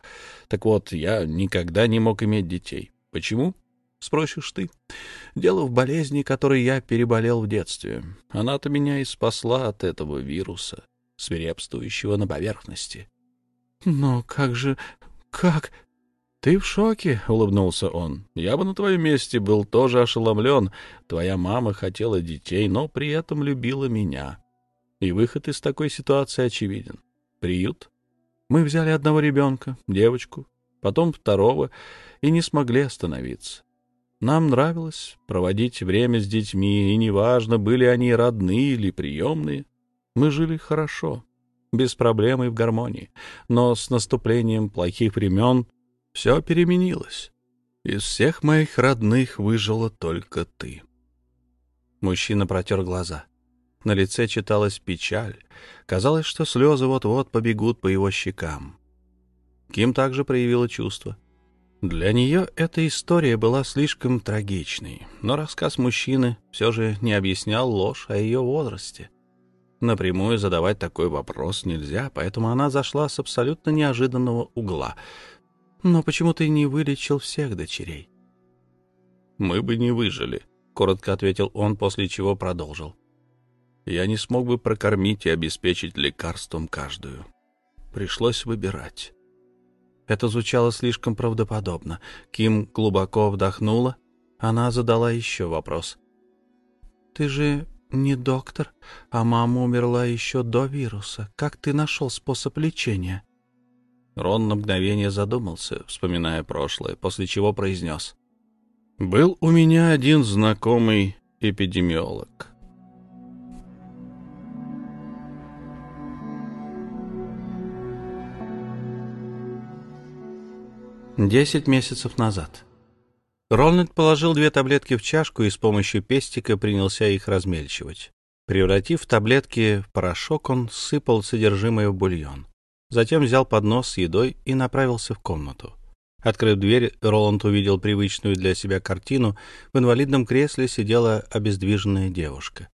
S2: Так вот, я никогда не мог иметь детей. Почему? Спросишь ты. Дело в болезни, которой я переболел в детстве. Она-то меня и спасла от этого вируса, свирепствующего на поверхности. Но как же... как... «Ты в шоке?» — улыбнулся он. «Я бы на твоем месте был тоже ошеломлен. Твоя мама хотела детей, но при этом любила меня. И выход из такой ситуации очевиден. Приют. Мы взяли одного ребенка, девочку, потом второго, и не смогли остановиться. Нам нравилось проводить время с детьми, и неважно, были они родные или приемные. Мы жили хорошо, без проблем и в гармонии. Но с наступлением плохих времен все переменилось. Из всех моих родных выжила только ты. Мужчина протер глаза. На лице читалась печаль. Казалось, что слезы вот-вот побегут по его щекам. Ким также проявила чувство. Для нее эта история была слишком трагичной, но рассказ мужчины все же не объяснял ложь о ее возрасте. Напрямую задавать такой вопрос нельзя, поэтому она зашла с абсолютно неожиданного угла — но почему ты не вылечил всех дочерей? Мы бы не выжили, коротко ответил он, после чего продолжил. Я не смог бы прокормить и обеспечить лекарством каждую. Пришлось выбирать. Это звучало слишком правдоподобно. Ким глубоко вдохнула. Она задала еще вопрос. «Ты же не доктор, а мама умерла еще до вируса. Как ты нашел способ лечения?» Рон на мгновение задумался, вспоминая прошлое, после чего произнес. «Был у меня один знакомый эпидемиолог». Десять месяцев назад. Рональд положил две таблетки в чашку и с помощью пестика принялся их размельчивать. Превратив таблетки в порошок, он сыпал содержимое в бульон. Затем взял поднос с едой и направился в комнату. Открыв дверь, Роланд увидел привычную для себя картину. В инвалидном кресле сидела обездвиженная девушка.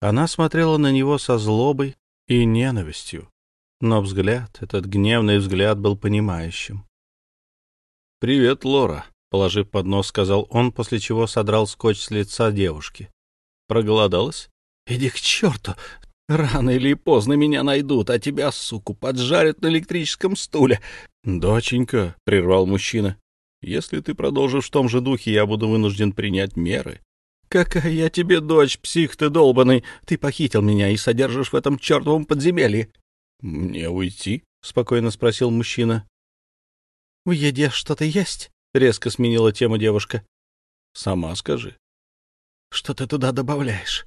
S2: Она смотрела на него со злобой и ненавистью, но взгляд, этот гневный взгляд, был понимающим. «Привет, Лора», — положив поднос, сказал он, после чего содрал скотч с лица девушки. «Проголодалась?» «Иди к черту! Рано или поздно меня найдут, а тебя, суку, поджарят на электрическом стуле. — Доченька, — прервал мужчина, — если ты продолжишь в том же духе, я буду вынужден принять меры. — Какая я тебе дочь, псих ты долбанный! Ты похитил меня и содержишь в этом чертовом подземелье. — Мне уйти? — спокойно спросил мужчина. — В еде что-то есть? — резко сменила тему девушка. — Сама скажи. — Что ты туда добавляешь?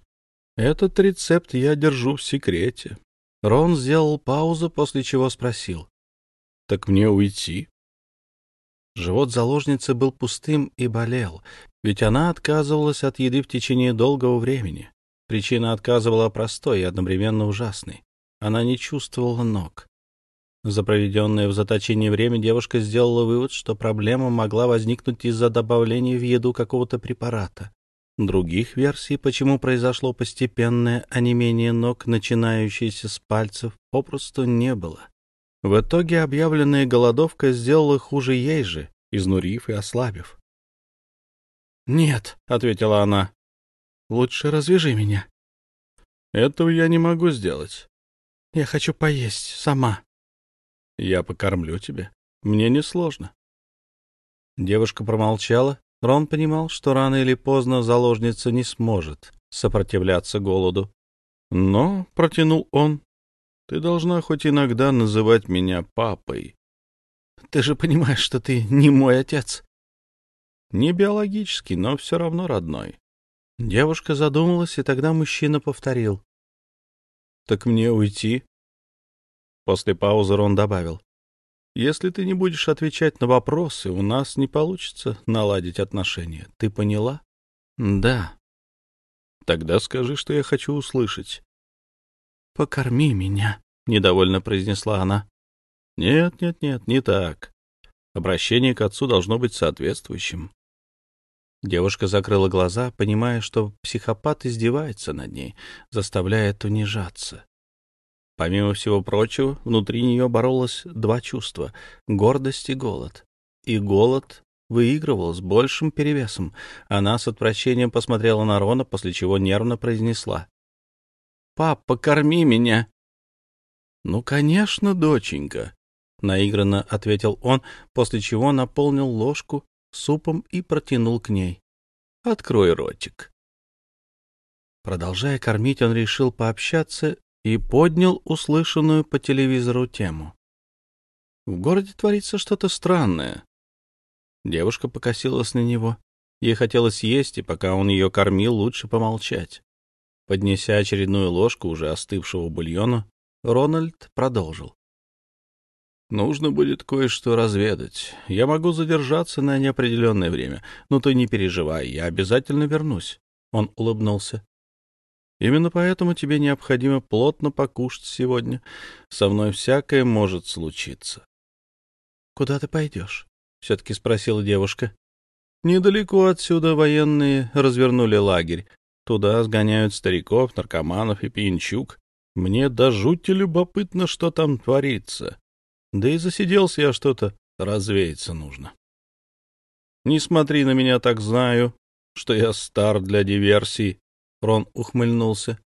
S2: Этот рецепт я держу в секрете. Рон сделал паузу, после чего спросил. «Так мне уйти?» Живот заложницы был пустым и болел, ведь она отказывалась от еды в течение долгого времени. Причина отказа была простой и одновременно ужасной. Она не чувствовала ног. За проведенное в заточении время девушка сделала вывод, что проблема могла возникнуть из-за добавления в еду какого-то препарата. Других версий, почему произошло постепенное онемение ног, начинающееся с пальцев, попросту не было. В итоге объявленная голодовка сделала хуже ей же, изнурив и ослабив. «Нет», — ответила она, — «лучше развяжи меня». «Этого я не могу сделать». «Я хочу поесть сама». «Я покормлю тебя». Мне несложно. Девушка промолчала. Рон понимал, что рано или поздно заложница не сможет сопротивляться голоду. Но, — протянул он, — ты должна хоть иногда называть меня папой. Ты же понимаешь, что ты не мой отец. Не биологический, но все равно родной. Девушка задумалась, и тогда мужчина повторил. — Так мне уйти? После паузы Рон добавил. — Если ты не будешь отвечать на вопросы, у нас не получится наладить отношения. Ты поняла? — Да. — Тогда скажи, что я хочу услышать. — Покорми меня, — недовольно произнесла она. — Нет, нет, нет, не так. Обращение к отцу должно быть соответствующим. Девушка закрыла глаза, понимая, что психопат издевается над ней, заставляет унижаться. Помимо всего прочего, внутри нее боролось два чувства — гордость и голод. И голод выигрывал с большим перевесом. Она с отвращением посмотрела на Рона, после чего нервно произнесла. — Пап, покорми меня! — Ну, конечно, доченька, — наигранно ответил он, после чего наполнил ложку супом и протянул к ней. — Открой ротик. Продолжая кормить, он решил пообщаться и поднял услышанную по телевизору тему. В городе творится что-то странное. Девушка покосилась на него. Ей хотелось есть, и пока он ее кормил, лучше помолчать. Поднеся очередную ложку уже остывшего бульона, Рональд продолжил. «Нужно будет кое-что разведать. Я могу задержаться на неопределенное время, но ты не переживай, я обязательно вернусь». Он улыбнулся. Именно поэтому тебе необходимо плотно покушать сегодня. Со мной всякое может случиться. — Куда ты пойдешь? — все-таки спросила девушка. — Недалеко отсюда военные развернули лагерь. Туда сгоняют стариков, наркоманов и пьянчук. Мне до жути любопытно, что там творится. Да и засиделся я что-то, развеяться нужно. Не смотри на меня так, знаю, что я стар для диверсий. Рон ухмыльнулся.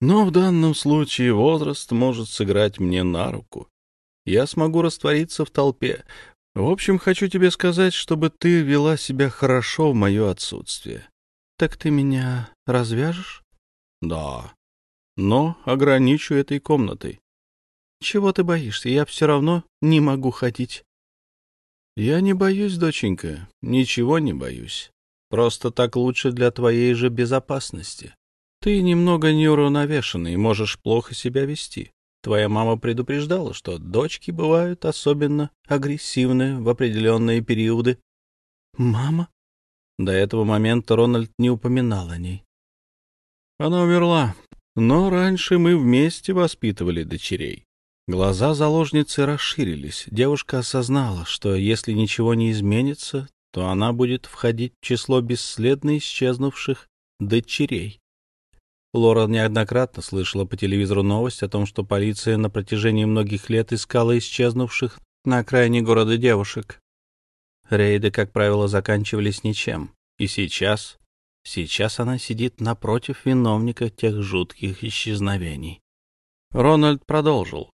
S2: Но в данном случае возраст может сыграть мне на руку. Я смогу раствориться в толпе. В общем, хочу тебе сказать, чтобы ты вела себя хорошо в мое отсутствие. Так ты меня развяжешь? Да. Но ограничу этой комнатой. Чего ты боишься? Я все равно не могу ходить. Я не боюсь, доченька, ничего не боюсь. Просто так лучше для твоей же безопасности. Ты немного неуравновешенный и можешь плохо себя вести. Твоя мама предупреждала, что дочки бывают особенно агрессивны в определенные периоды. Мама? До этого момента Рональд не упоминал о ней. Она умерла, но раньше мы вместе воспитывали дочерей. Глаза заложницы расширились. Девушка осознала, что если ничего не изменится, то она будет входить в число бесследно исчезнувших дочерей. Лора неоднократно слышала по телевизору новость о том, что полиция на протяжении многих лет искала исчезнувших на окраине города девушек. Рейды, как правило, заканчивались ничем. И сейчас, сейчас она сидит напротив виновника тех жутких исчезновений. Рональд продолжил.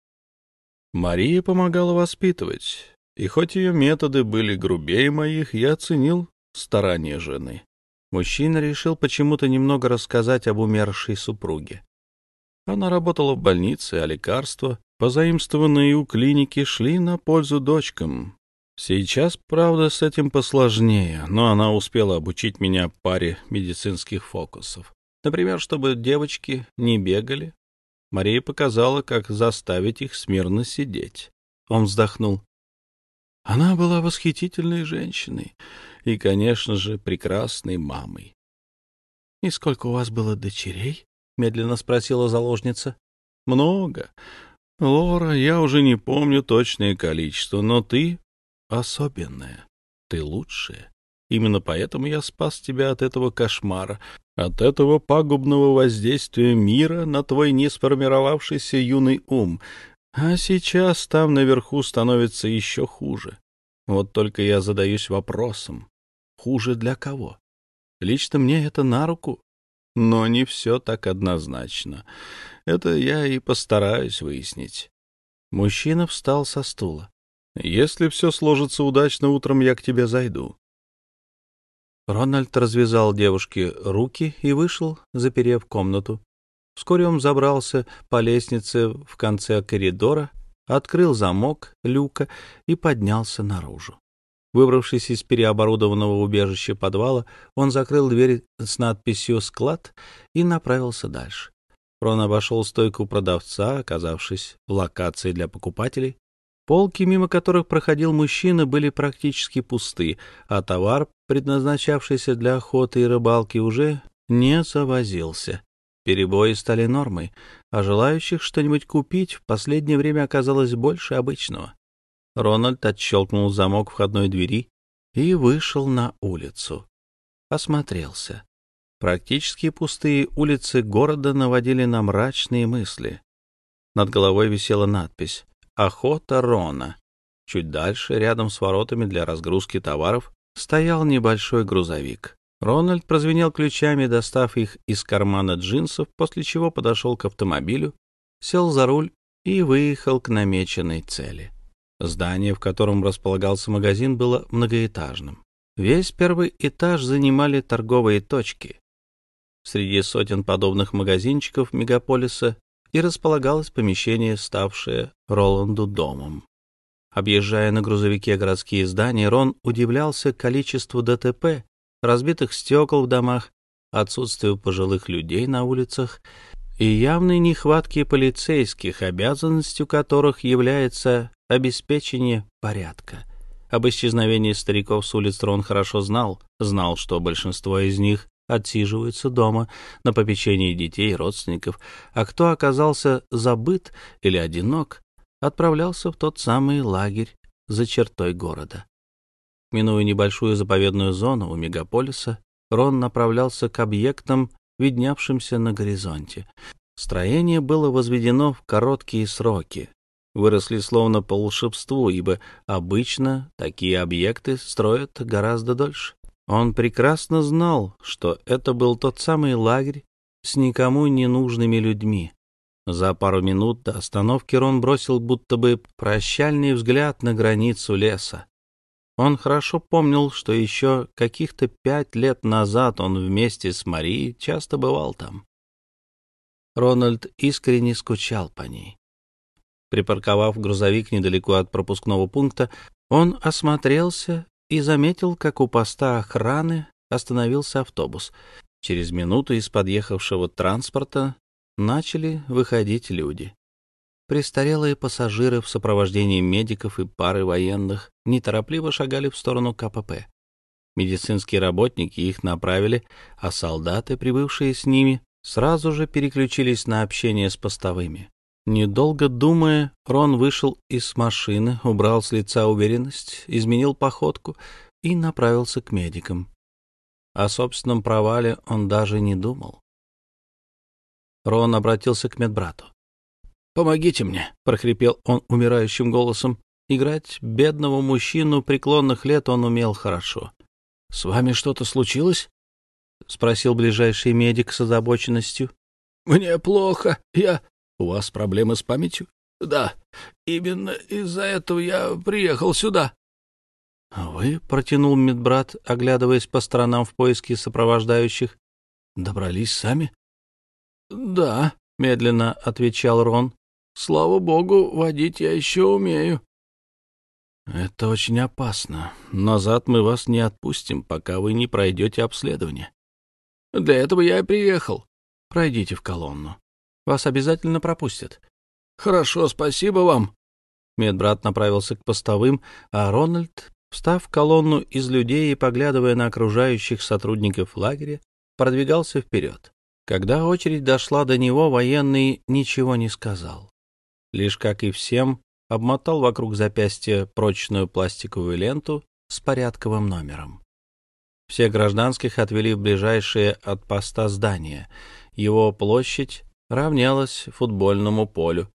S2: Мария помогала воспитывать. И хоть ее методы были грубее моих, я ценил старания жены. Мужчина решил почему-то немного рассказать об умершей супруге. Она работала в больнице, а лекарства, позаимствованные у клиники, шли на пользу дочкам. Сейчас, правда, с этим посложнее, но она успела обучить меня паре медицинских фокусов. Например, чтобы девочки не бегали. Мария показала, как заставить их смирно сидеть. Он вздохнул. Она была восхитительной женщиной и, конечно же, прекрасной мамой. — И сколько у вас было дочерей? — медленно спросила заложница. — Много. Лора, я уже не помню точное количество, но ты особенная. Ты лучшая. Именно поэтому я спас тебя от этого кошмара, от этого пагубного воздействия мира на твой не сформировавшийся юный ум, а сейчас там наверху становится еще хуже. Вот только я задаюсь вопросом, хуже для кого? Лично мне это на руку, но не все так однозначно. Это я и постараюсь выяснить. Мужчина встал со стула.
S1: Если все сложится удачно, утром я к тебе зайду.
S2: Рональд развязал девушке руки и вышел, заперев комнату. Вскоре он забрался по лестнице в конце коридора, открыл замок люка и поднялся наружу. Выбравшись из переоборудованного убежища подвала, он закрыл дверь с надписью «Склад» и направился дальше. Рон обошел стойку продавца, оказавшись в локации для покупателей. Полки, мимо которых проходил мужчина, были практически пусты, а товар, предназначавшийся для охоты и рыбалки, уже не завозился. Перебои стали нормой, а желающих что-нибудь купить в последнее время оказалось больше обычного. Рональд отщелкнул замок входной двери и вышел на улицу. Осмотрелся. Практически пустые улицы города наводили на мрачные мысли. Над головой висела надпись «Охота Рона». Чуть дальше, рядом с воротами для разгрузки товаров, стоял небольшой грузовик. Рональд прозвенел ключами, достав их из кармана джинсов, после чего подошел к автомобилю, сел за руль и выехал к намеченной цели. Здание, в котором располагался магазин, было многоэтажным. Весь первый этаж занимали торговые точки. Среди сотен подобных магазинчиков мегаполиса и располагалось помещение, ставшее Роланду домом. Объезжая на грузовике городские здания, Рон удивлялся количеству ДТП, разбитых стекол в домах, отсутствию пожилых людей на улицах и явной нехватки полицейских, обязанностью которых является обеспечение порядка. Об исчезновении стариков с улиц Рон хорошо знал, знал, что большинство из них отсиживаются дома на попечении детей и родственников, а кто оказался забыт или одинок, отправлялся в тот самый лагерь за чертой города. Минуя небольшую заповедную зону у мегаполиса, Рон направлялся к объектам, виднявшимся на горизонте. Строение было возведено в короткие сроки, выросли словно по волшебству, ибо обычно такие объекты строят гораздо дольше. Он прекрасно знал, что это был тот самый лагерь с никому не нужными людьми. За пару минут до остановки Рон бросил будто бы прощальный взгляд на границу леса. Он хорошо помнил, что еще каких-то пять лет назад он вместе с Марией часто бывал там. Рональд искренне скучал по ней. Припарковав грузовик недалеко от пропускного пункта, он осмотрелся и заметил, как у поста охраны остановился автобус. Через минуту из подъехавшего транспорта начали выходить люди. Престарелые пассажиры в сопровождении медиков и пары военных неторопливо шагали в сторону КПП. Медицинские работники их направили, а солдаты, прибывшие с ними, сразу же переключились на общение с постовыми. Недолго думая, Рон вышел из машины, убрал с лица уверенность, изменил походку и направился к медикам. О собственном провале он даже не думал. Рон обратился к медбрату. «Помогите мне», — прохрипел он умирающим голосом. Играть бедного мужчину преклонных лет он умел хорошо. «С вами что-то случилось?» — спросил ближайший медик с озабоченностью. «Мне плохо. Я у вас проблемы с памятью? Да. Именно из-за этого я приехал сюда. Вы, протянул медбрат, оглядываясь по сторонам в поиске сопровождающих, добрались сами? Да, медленно отвечал Рон. Слава богу, водить я еще умею. Это очень опасно. Назад мы вас не отпустим, пока вы не пройдете обследование. Для этого я и приехал. Пройдите в колонну. Вас обязательно пропустят. — Хорошо, спасибо вам. Медбрат направился к постовым, а Рональд, встав в колонну из людей и поглядывая на окружающих сотрудников лагеря, продвигался вперед. Когда очередь дошла до него, военный ничего не сказал. Лишь, как и всем, обмотал вокруг запястья прочную пластиковую ленту с порядковым номером. Все гражданских отвели в ближайшее от поста здание. Его площадь равнялось футбольному полю,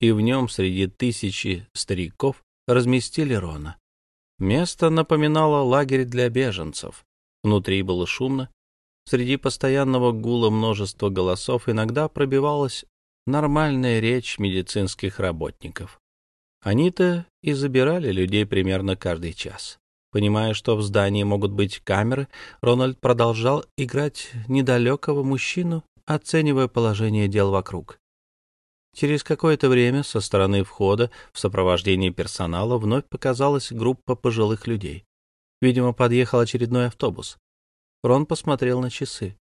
S2: и в нем среди тысячи стариков разместили Рона. Место напоминало лагерь для беженцев. Внутри было шумно. Среди постоянного гула множества голосов иногда пробивалась нормальная речь медицинских работников. Они-то и забирали людей примерно каждый час. Понимая, что в здании могут быть камеры, Рональд продолжал играть недалекого мужчину, оценивая положение дел вокруг. Через какое-то время со стороны входа в сопровождении персонала вновь показалась группа пожилых людей. Видимо, подъехал очередной автобус. Рон посмотрел на часы.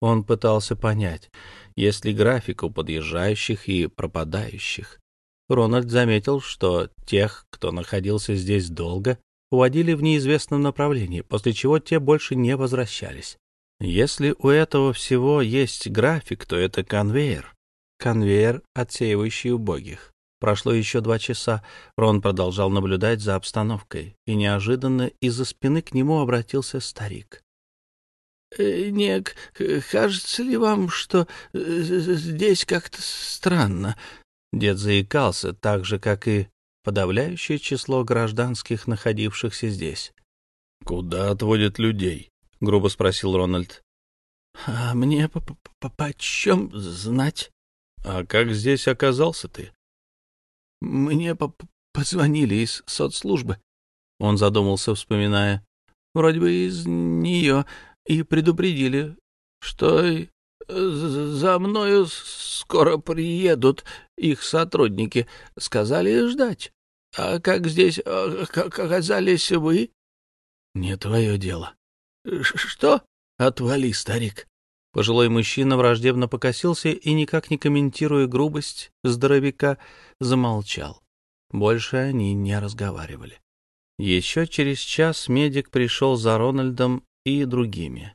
S2: Он пытался понять, есть ли график у подъезжающих и пропадающих. Рональд заметил, что тех, кто находился здесь долго, уводили в неизвестном направлении, после чего те больше не возвращались. Если у этого всего есть график, то это конвейер. Конвейер, отсеивающий убогих. Прошло еще два часа. Рон продолжал наблюдать за обстановкой, и неожиданно из-за спины к нему обратился старик. «Э, — Не кажется ли вам, что э, здесь как-то странно? Дед заикался, так же, как и подавляющее число гражданских, находившихся здесь.
S1: — Куда отводят людей? — грубо спросил Рональд.
S2: — А мне почем знать?
S1: — А как здесь оказался ты?
S2: — Мне позвонили из соцслужбы. Он задумался, вспоминая. Вроде бы из нее. И предупредили, что за мною скоро приедут их сотрудники. Сказали ждать. А как здесь а, оказались вы? Не твое дело. Что? Отвали, старик. Пожилой мужчина враждебно покосился и, никак не комментируя грубость здоровяка, замолчал. Больше они не разговаривали. Еще через час медик пришел за Рональдом и другими.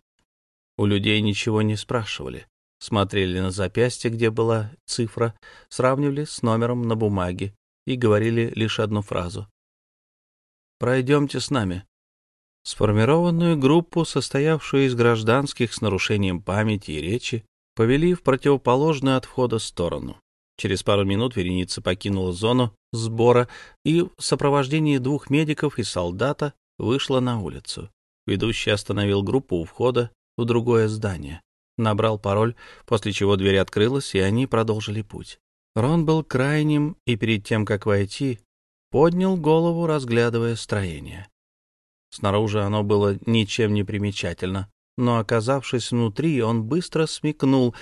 S2: У людей ничего не спрашивали. Смотрели на запястье, где была цифра, сравнивали с номером на бумаге и говорили лишь одну фразу. «Пройдемте с нами». Сформированную группу, состоявшую из гражданских с нарушением памяти и речи, повели в противоположную от входа сторону. Через пару минут вереница покинула зону сбора и в сопровождении двух медиков и солдата вышла на улицу. Ведущий остановил группу у входа в другое здание. Набрал пароль, после чего дверь открылась, и они продолжили путь. Рон был крайним и перед тем, как войти, поднял голову, разглядывая строение. Снаружи оно было ничем не примечательно, но, оказавшись внутри, он быстро смекнул,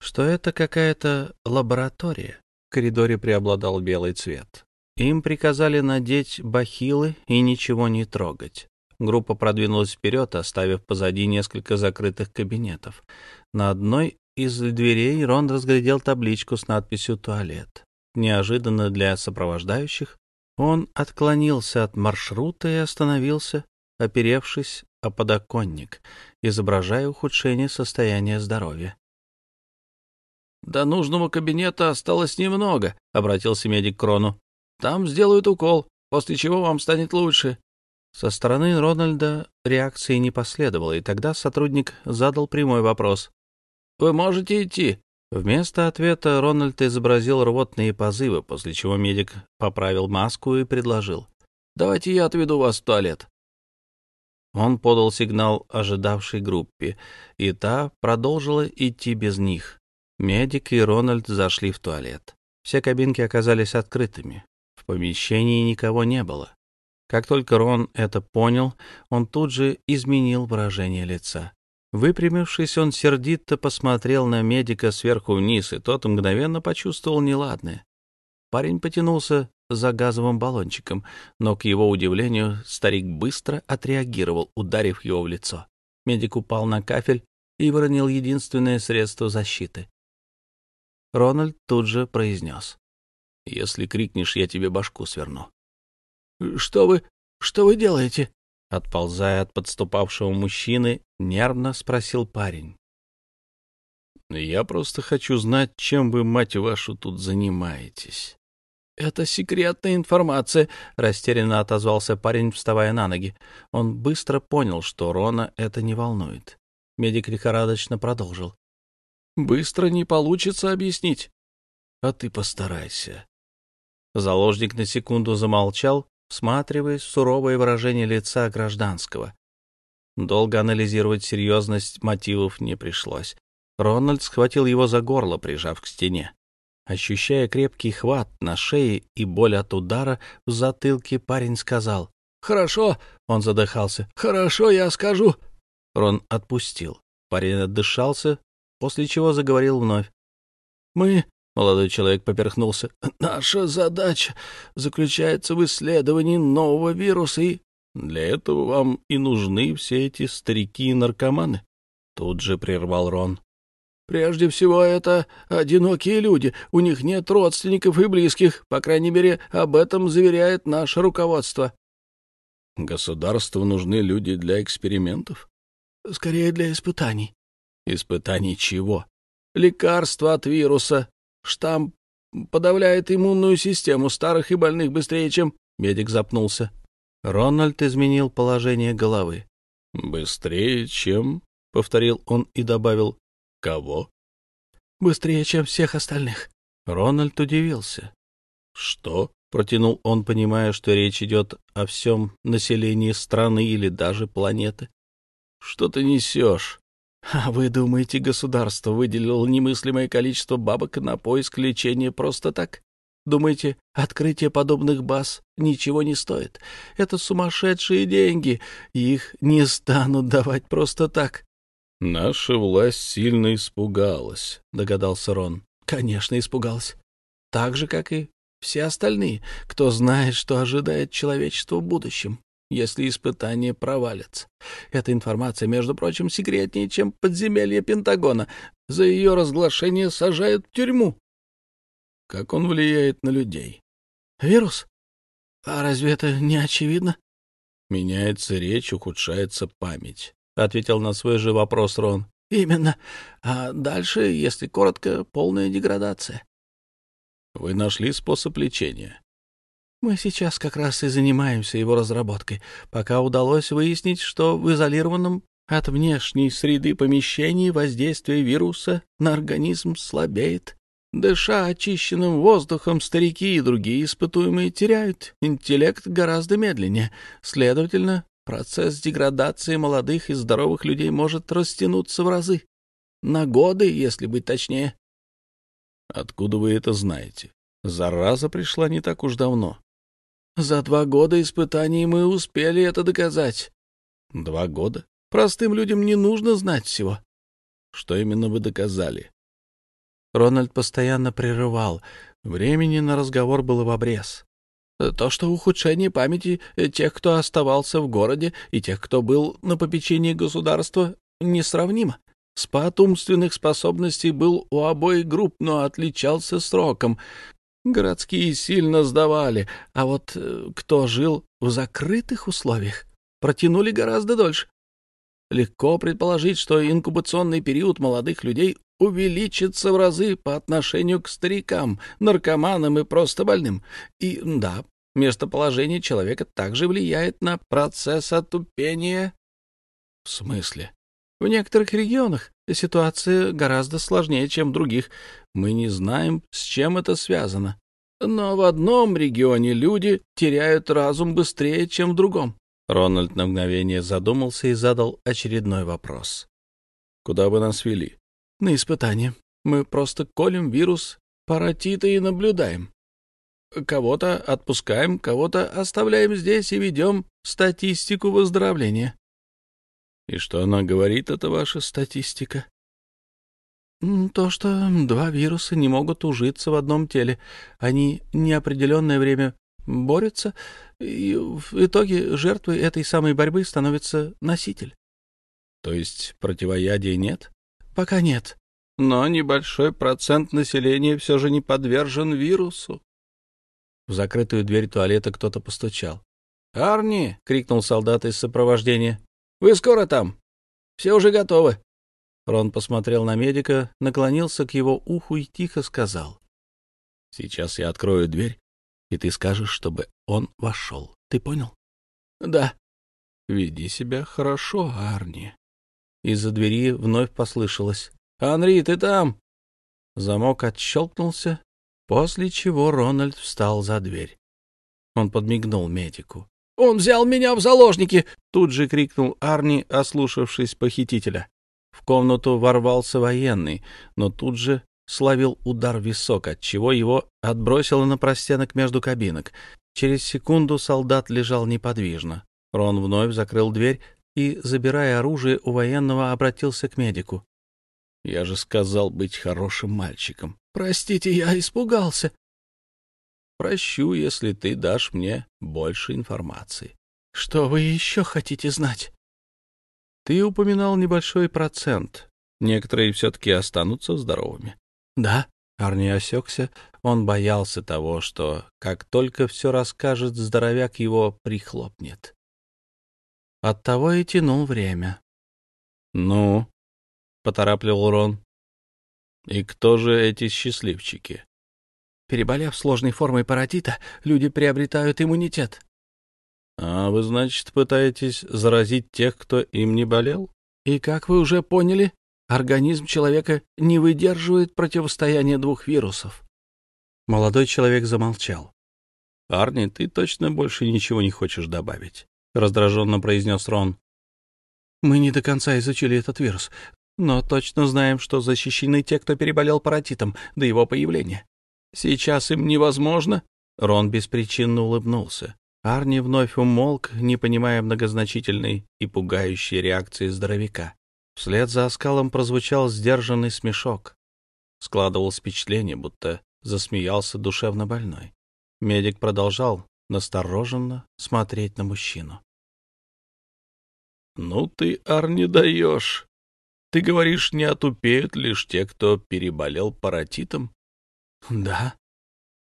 S2: что это какая-то лаборатория. В коридоре преобладал белый цвет. Им приказали надеть бахилы и ничего не трогать. Группа продвинулась вперед, оставив позади несколько закрытых кабинетов. На одной из дверей Рон разглядел табличку с надписью «Туалет». Неожиданно для сопровождающих он отклонился от маршрута и остановился, оперевшись о подоконник, изображая ухудшение состояния здоровья. «До нужного кабинета осталось немного», — обратился медик к Рону. «Там сделают укол, после чего вам станет лучше». Со стороны Рональда реакции не последовало, и тогда сотрудник задал прямой вопрос. «Вы можете идти?» Вместо ответа Рональд изобразил рвотные позывы, после чего медик поправил маску и предложил. «Давайте я отведу вас в туалет». Он подал сигнал ожидавшей группе, и та продолжила идти без них. Медик и Рональд зашли в туалет. Все кабинки оказались открытыми. В помещении никого не было. Как только Рон это понял, он тут же изменил выражение лица. Выпрямившись, он сердито посмотрел на медика сверху вниз, и тот мгновенно почувствовал неладное. Парень потянулся за газовым баллончиком, но, к его удивлению, старик быстро отреагировал, ударив его в лицо. Медик упал на кафель и выронил единственное средство защиты. Рональд тут же произнес. «Если крикнешь, я тебе башку сверну». «Что вы... что вы делаете?» Отползая от подступавшего мужчины, нервно спросил парень. «Я просто хочу знать, чем вы, мать вашу, тут занимаетесь». «Это секретная информация», — растерянно отозвался парень, вставая на ноги. Он быстро понял, что Рона это не волнует. Медик лихорадочно продолжил. «Быстро не получится объяснить». «А ты постарайся». Заложник на секунду замолчал, всматриваясь в суровое выражение лица гражданского. Долго анализировать серьезность мотивов не пришлось. Рональд схватил его за горло, прижав к стене. Ощущая крепкий хват на шее и боль от удара в затылке, парень сказал. «Хорошо», — он задыхался. «Хорошо, я скажу». Рон отпустил. Парень отдышался, после чего заговорил вновь. «Мы...» — молодой человек поперхнулся. «Наша задача заключается в исследовании нового вируса, и для этого вам и нужны все эти старики и наркоманы?» Тут же прервал Рон. Прежде всего, это одинокие люди. У них нет родственников и близких. По крайней мере, об этом заверяет наше руководство. Государству нужны люди для экспериментов? Скорее, для испытаний. Испытаний чего? Лекарства от вируса. Штамм подавляет иммунную систему старых и больных быстрее, чем... Медик запнулся. Рональд изменил положение головы. «Быстрее, чем...» — повторил он и добавил Кого? Быстрее, чем всех остальных. Рональд удивился. Что? Протянул он, понимая, что речь идет о всем населении страны или даже планеты. Что ты несешь? А вы думаете, государство выделило немыслимое количество бабок на поиск лечения просто так? Думаете, открытие подобных баз ничего не стоит? Это сумасшедшие деньги, их не станут давать просто так. «Наша власть сильно испугалась», — догадался Рон. «Конечно, испугалась. Так же, как и все остальные, кто знает, что ожидает человечество в будущем, если испытания провалятся. Эта информация, между прочим, секретнее, чем подземелье Пентагона. За ее разглашение сажают в тюрьму». «Как он влияет на людей?» «Вирус? А разве это не очевидно?» Меняется речь, ухудшается память. — ответил на свой же вопрос Рон. — Именно. А дальше, если коротко, полная деградация. — Вы нашли способ лечения? — Мы сейчас как раз и занимаемся его разработкой, пока удалось выяснить, что в изолированном от внешней среды помещении воздействие вируса на организм слабеет. Дыша очищенным воздухом, старики и другие испытуемые теряют интеллект гораздо медленнее. Следовательно, Процесс деградации молодых и здоровых людей может растянуться в разы. На годы, если быть точнее. Откуда вы это знаете? Зараза пришла не так уж давно. За два года испытаний мы успели это доказать. Два года? Простым людям не нужно знать всего. Что именно вы доказали? Рональд постоянно прерывал. Времени на разговор было в обрез. То, что ухудшение памяти тех, кто оставался в городе, и тех, кто был на попечении государства, несравнимо. Спад умственных способностей был у обоих групп, но отличался сроком. Городские сильно сдавали, а вот э, кто жил в закрытых условиях, протянули гораздо дольше. Легко предположить, что инкубационный период молодых людей увеличится в разы по отношению к старикам, наркоманам и просто больным. И да, местоположение человека также влияет на процесс отупения. В смысле? В некоторых регионах ситуация гораздо сложнее, чем в других. Мы не знаем, с чем это связано. Но в одном регионе люди теряют разум быстрее, чем в другом. Рональд на мгновение задумался и задал очередной вопрос. «Куда вы нас вели?» на испытание. Мы просто колем вирус паротита и наблюдаем. Кого-то отпускаем, кого-то оставляем здесь и ведем статистику выздоровления. И что она говорит, это ваша статистика? То, что два вируса не могут ужиться в одном теле. Они неопределенное время борются, и в итоге жертвой этой самой борьбы становится носитель. То есть противоядия нет? Пока нет. Но небольшой процент населения все же не подвержен вирусу. В закрытую дверь туалета кто-то постучал. «Арни!» — крикнул солдат из сопровождения. «Вы скоро там? Все уже готовы!» Рон посмотрел на медика, наклонился к его уху и тихо сказал. «Сейчас я открою дверь, и ты скажешь, чтобы он вошел. Ты понял?» «Да». «Веди себя хорошо, Арни». Из-за двери вновь послышалось. «Анри, ты там?» Замок отщелкнулся, после чего Рональд встал за дверь. Он подмигнул медику. «Он взял меня в заложники!» — тут же крикнул Арни, ослушавшись похитителя. В комнату ворвался военный, но тут же словил удар в висок, отчего его отбросило на простенок между кабинок. Через секунду солдат лежал неподвижно. Рон вновь закрыл дверь и, забирая оружие у военного, обратился к медику. — Я же сказал быть хорошим мальчиком. — Простите, я испугался. — Прощу, если ты дашь мне больше информации. — Что вы еще хотите знать? — Ты упоминал небольшой процент. Некоторые все-таки останутся здоровыми. — Да. Арни осекся. Он боялся того, что, как только все расскажет, здоровяк его прихлопнет. Оттого и тянул время. — Ну, — поторапливал Рон. — И кто же эти счастливчики? Переболев сложной формой паротита, люди приобретают иммунитет. — А вы, значит, пытаетесь заразить тех, кто им не болел? И, как вы уже поняли, Организм человека не выдерживает противостояния двух вирусов. Молодой человек замолчал. — Арни, ты точно больше ничего не хочешь добавить? — раздраженно произнес Рон. — Мы не до конца изучили этот вирус, но точно знаем, что защищены те, кто переболел паротитом до его появления. Сейчас им невозможно. Рон беспричинно улыбнулся. Арни вновь умолк, не понимая многозначительной и пугающей реакции здоровяка. Вслед за оскалом прозвучал сдержанный смешок. Складывалось впечатление, будто засмеялся душевно больной. Медик продолжал настороженно смотреть на мужчину. — Ну ты, Арни, даешь. Ты говоришь, не отупеют лишь те, кто переболел паротитом? — Да.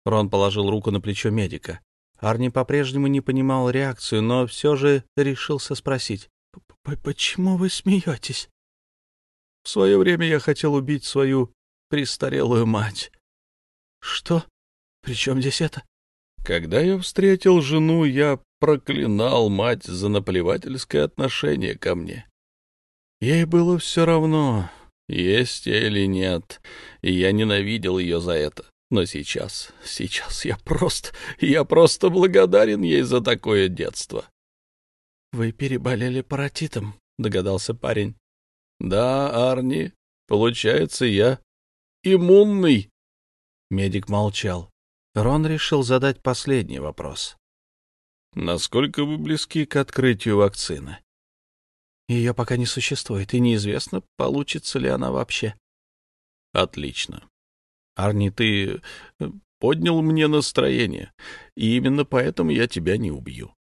S2: Рон положил руку на плечо медика. Арни по-прежнему не понимал реакцию, но все же решился спросить. — Почему вы смеетесь? В свое время я хотел убить свою престарелую мать. — Что? При чем здесь это? Когда я встретил жену, я проклинал мать за наплевательское отношение ко мне. Ей было все равно, есть я или нет, и я ненавидел ее за это. Но сейчас, сейчас я просто, я просто благодарен ей за такое детство. — Вы переболели паротитом, — догадался парень. Да, Арни, получается, я иммунный. Медик молчал. Рон решил задать последний вопрос. Насколько вы близки к открытию вакцины? Ее пока не существует, и неизвестно, получится ли она вообще. Отлично. Арни, ты э, поднял мне настроение, и именно поэтому я тебя не убью.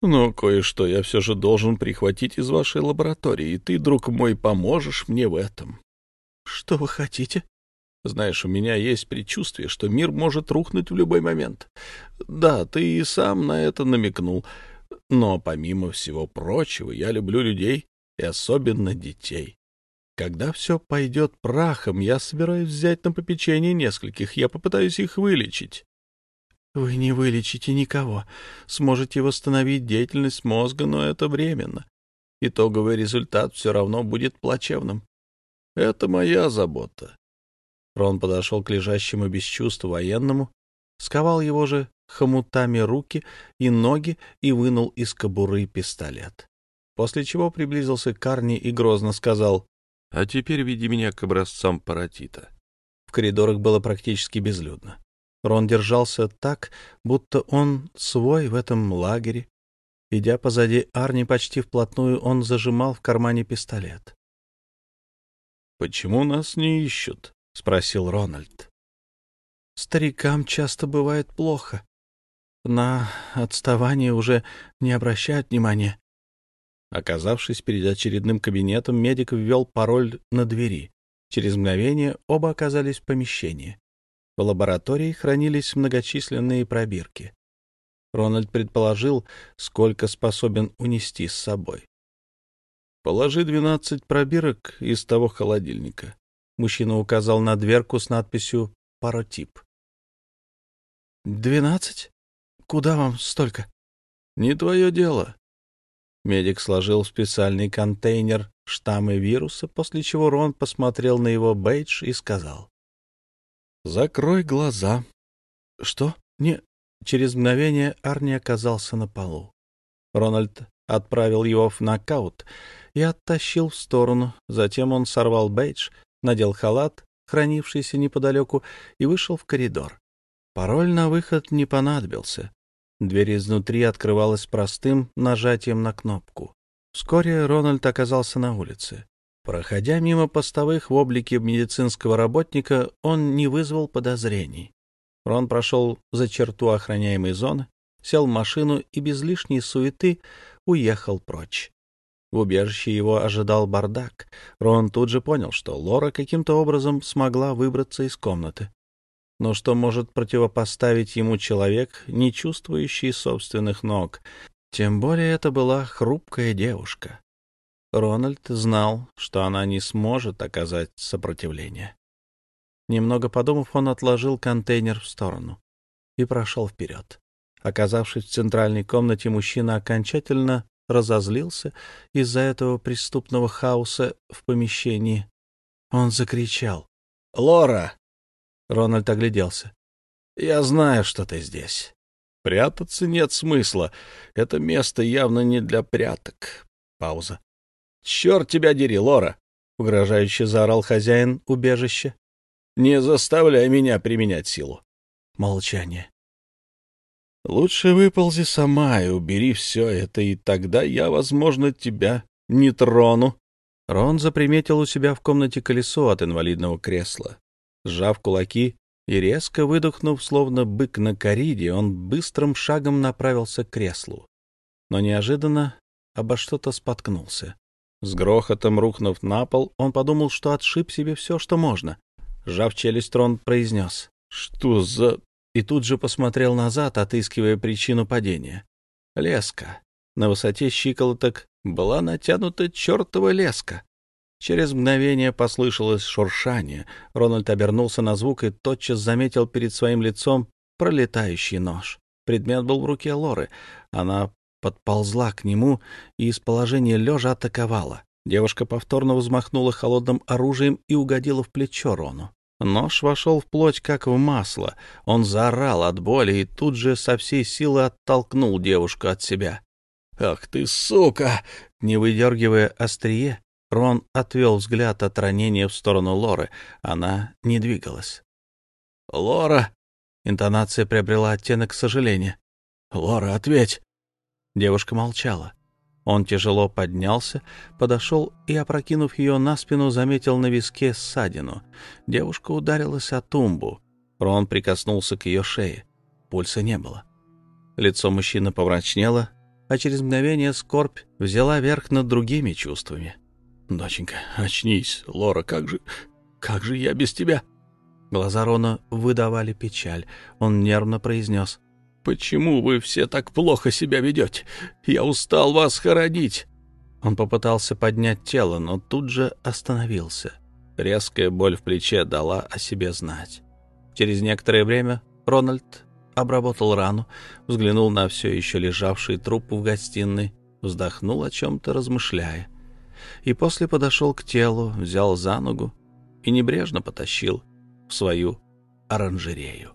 S2: Но кое-что я все же должен прихватить из вашей лаборатории, и ты, друг мой, поможешь мне в этом. — Что вы хотите? — Знаешь, у меня есть предчувствие, что мир может рухнуть в любой момент. Да, ты и сам на это намекнул. Но, помимо всего прочего, я люблю людей, и особенно детей. Когда все пойдет прахом, я собираюсь взять на попечение нескольких, я попытаюсь их вылечить. Вы не вылечите никого. Сможете восстановить деятельность мозга, но это временно. Итоговый результат все равно будет плачевным. Это моя забота. Рон подошел к лежащему без чувств военному, сковал его же хомутами руки и ноги и вынул из кобуры пистолет. После чего приблизился к Карни и грозно сказал, «А теперь веди меня к образцам паротита». В коридорах было практически безлюдно. Рон держался так, будто он свой в этом лагере. Идя позади Арни почти вплотную, он зажимал в кармане пистолет. «Почему нас не ищут?» — спросил Рональд. «Старикам часто бывает плохо. На отставание уже не обращают внимания». Оказавшись перед очередным кабинетом, медик ввел пароль на двери. Через мгновение оба оказались в помещении. В лаборатории хранились многочисленные пробирки. Рональд предположил, сколько способен унести с собой. «Положи двенадцать пробирок из того холодильника». Мужчина указал на дверку с надписью «Паротип». «Двенадцать? Куда вам столько?» «Не твое дело». Медик сложил в специальный контейнер штаммы вируса, после чего Рон посмотрел на его бейдж и сказал. Закрой глаза. Что? Не. Через мгновение Арни оказался на полу. Рональд отправил его в нокаут и оттащил в сторону. Затем он сорвал бейдж, надел халат хранившийся неподалеку, и вышел в коридор. Пароль на выход не понадобился. Дверь изнутри открывалась простым нажатием на кнопку. Вскоре Рональд оказался на улице. Проходя мимо постовых в облике медицинского работника, он не вызвал подозрений. Рон прошел за черту охраняемой зоны, сел в машину и без лишней суеты уехал прочь. В убежище его ожидал бардак. Рон тут же понял, что Лора каким-то образом смогла выбраться из комнаты. Но что может противопоставить ему человек, не чувствующий собственных ног? Тем более это была хрупкая девушка. Рональд знал, что она не сможет оказать сопротивление. Немного подумав, он отложил контейнер в сторону и прошел вперед. Оказавшись в центральной комнате, мужчина окончательно разозлился из-за этого преступного хаоса в помещении. Он закричал. «Лора!» Рональд огляделся. «Я знаю, что ты здесь. Прятаться нет смысла. Это место явно не для пряток». Пауза. «Черт тебя дери, Лора!» — угрожающе заорал хозяин убежища. «Не заставляй меня применять силу». Молчание. Лучше выползи сама и убери все это, и тогда я, возможно, тебя не трону. Рон заприметил у себя в комнате колесо от инвалидного кресла. Сжав кулаки и резко выдохнув, словно бык на кориде, он быстрым шагом направился к креслу. Но неожиданно обо что-то споткнулся. С грохотом рухнув на пол, он подумал, что отшиб себе все, что можно. Сжав челюсть, Рон произнес. — Что за и тут же посмотрел назад, отыскивая причину падения. Леска. На высоте щиколоток была натянута чертова леска. Через мгновение послышалось шуршание. Рональд обернулся на звук и тотчас заметил перед своим лицом пролетающий нож. Предмет был в руке Лоры. Она подползла к нему и из положения лежа атаковала. Девушка повторно взмахнула холодным оружием и угодила в плечо Рону. Нож вошел в плоть, как в масло. Он заорал от боли и тут же со всей силы оттолкнул девушку от себя. «Ах ты, сука!» Не выдергивая острие, Рон отвел взгляд от ранения в сторону Лоры. Она не двигалась. «Лора!» Интонация приобрела оттенок сожаления. «Лора, ответь!» Девушка молчала. Он тяжело поднялся, подошел и, опрокинув ее на спину, заметил на виске ссадину. Девушка ударилась о тумбу. Рон прикоснулся к ее шее. Пульса не было. Лицо мужчины помрачнело, а через мгновение скорбь взяла верх над другими чувствами. «Доченька, очнись, Лора, как же... как же я без тебя?» Глаза Рона выдавали печаль. Он нервно произнес. Почему вы все так плохо себя ведете? Я устал вас хоронить. Он попытался поднять тело, но тут же остановился. Резкая боль в плече дала о себе знать. Через некоторое время Рональд обработал рану, взглянул на все еще лежавший труп в гостиной, вздохнул о чем-то, размышляя. И после подошел к телу, взял за ногу и небрежно потащил в свою оранжерею.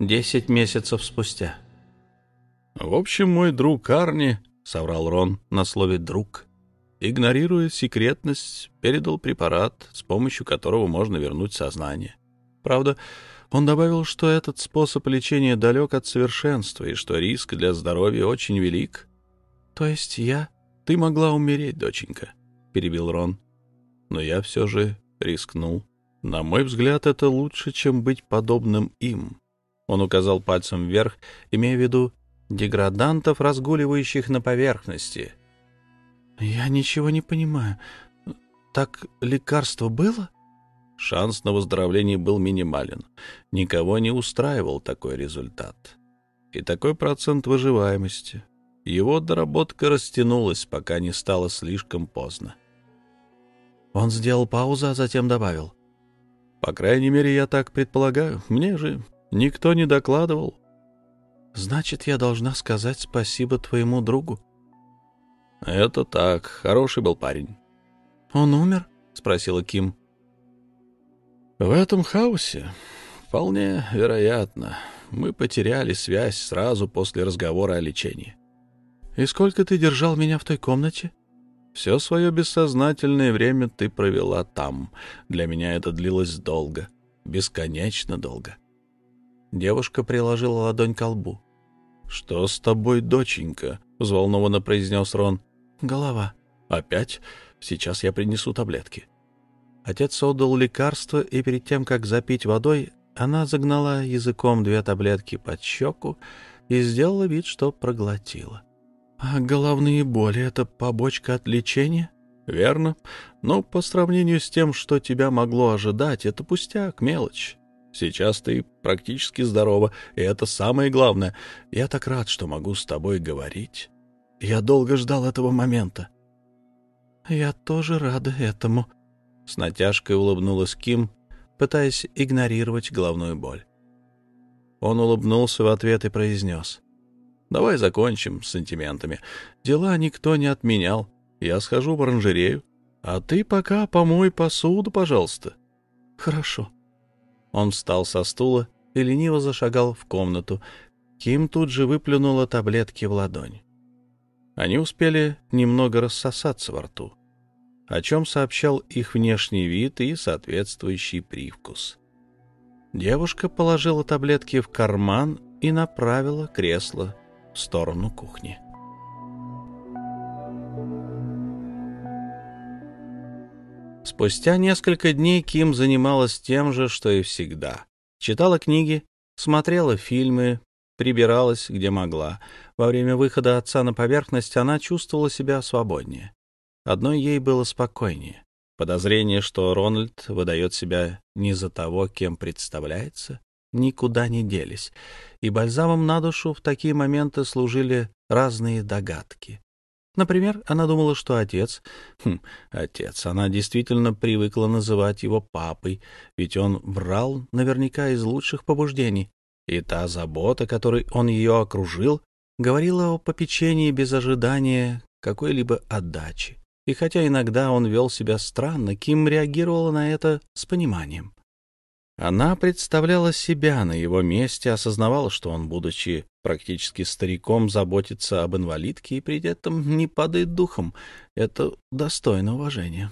S2: Десять месяцев спустя. «В общем, мой друг Арни, — соврал Рон на слове «друг», — игнорируя секретность, передал препарат, с помощью которого можно вернуть сознание. Правда, он добавил, что этот способ лечения далек от совершенства и что риск для здоровья очень велик. «То есть я? Ты могла умереть, доченька», — перебил Рон. «Но я все же рискнул. На мой взгляд, это лучше, чем быть подобным им». Он указал пальцем вверх, имея в виду деградантов, разгуливающих на поверхности. «Я ничего не понимаю. Так лекарство было?» Шанс на выздоровление был минимален. Никого не устраивал такой результат. И такой процент выживаемости. Его доработка растянулась, пока не стало слишком поздно. Он сделал паузу, а затем добавил. «По крайней мере, я так предполагаю. Мне же Никто не докладывал. Значит, я должна сказать спасибо твоему другу. Это так, хороший был парень. Он умер? спросила Ким. В этом хаосе вполне вероятно.
S1: Мы потеряли связь сразу после разговора о лечении. И сколько ты держал меня в той комнате? Все свое бессознательное время ты провела там. Для меня это длилось долго, бесконечно долго. Девушка приложила ладонь к лбу. «Что с тобой, доченька?» — взволнованно произнес Рон. «Голова». «Опять? Сейчас я принесу таблетки». Отец отдал лекарство, и перед тем, как запить водой, она загнала языком две таблетки под щеку и сделала вид, что проглотила. «А головные боли — это побочка от лечения?» «Верно. Но по сравнению с тем, что тебя могло ожидать, это пустяк, мелочь. Сейчас ты практически здорова, и это самое главное. Я так рад, что могу с тобой говорить. Я долго ждал этого момента». «Я тоже рада этому», с натяжкой улыбнулась Ким, пытаясь игнорировать головную боль. Он улыбнулся в ответ и произнес. «Давай закончим с сантиментами. Дела никто не отменял. Я схожу в оранжерею. А ты пока помой посуду, пожалуйста». «Хорошо». Он встал со стула и лениво зашагал в комнату. Ким тут же выплюнула таблетки в ладонь. Они успели немного рассосаться во рту о чем сообщал их внешний вид и соответствующий привкус. Девушка положила таблетки в карман и направила кресло в сторону кухни. Спустя несколько дней Ким занималась тем же, что и всегда. Читала книги, смотрела фильмы, прибиралась, где могла. Во время выхода отца на поверхность она чувствовала себя свободнее. Одной ей было спокойнее. Подозрение, что Рональд выдает себя не за того, кем представляется, никуда не делись, и бальзамом на душу в такие моменты служили разные догадки. Например, она думала, что отец... Хм, отец. Она действительно привыкла называть его папой, ведь он врал наверняка из лучших побуждений. И та забота, которой он ее окружил, говорила о попечении без ожидания какой-либо отдачи. И хотя иногда он вел себя странно, Ким реагировала на это с пониманием. Она представляла себя на его месте, осознавала, что он, будучи практически стариком, заботится об инвалидке и при этом не падает духом. Это достойно уважения.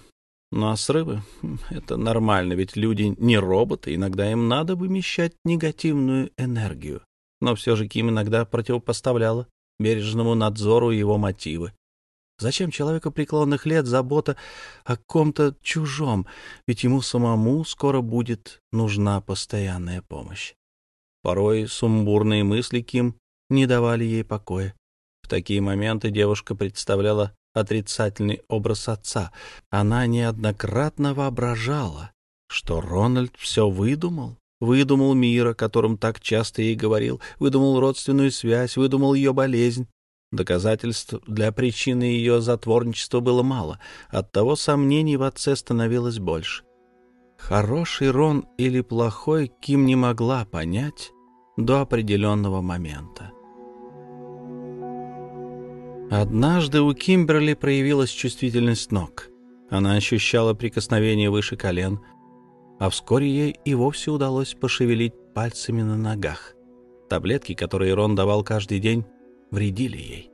S1: Ну а срывы это нормально, ведь люди не роботы, иногда им надо вымещать негативную энергию. Но все же Ким иногда противопоставляла бережному надзору его мотивы. Зачем человеку преклонных лет забота о ком-то чужом, ведь ему самому скоро будет нужна постоянная помощь. Порой сумбурные мысли Ким не давали ей покоя. В такие моменты девушка представляла отрицательный образ отца. Она неоднократно воображала, что Рональд все выдумал, выдумал мир, о котором так часто ей говорил, выдумал родственную связь, выдумал ее болезнь, Доказательств для причины ее затворничества было мало, оттого сомнений в отце становилось больше. Хороший Рон или плохой Ким не могла понять до определенного момента. Однажды у Кимберли проявилась чувствительность ног. Она ощущала прикосновение выше колен, а вскоре ей и вовсе удалось пошевелить пальцами на ногах. Таблетки, которые Рон давал каждый день, вредили ей.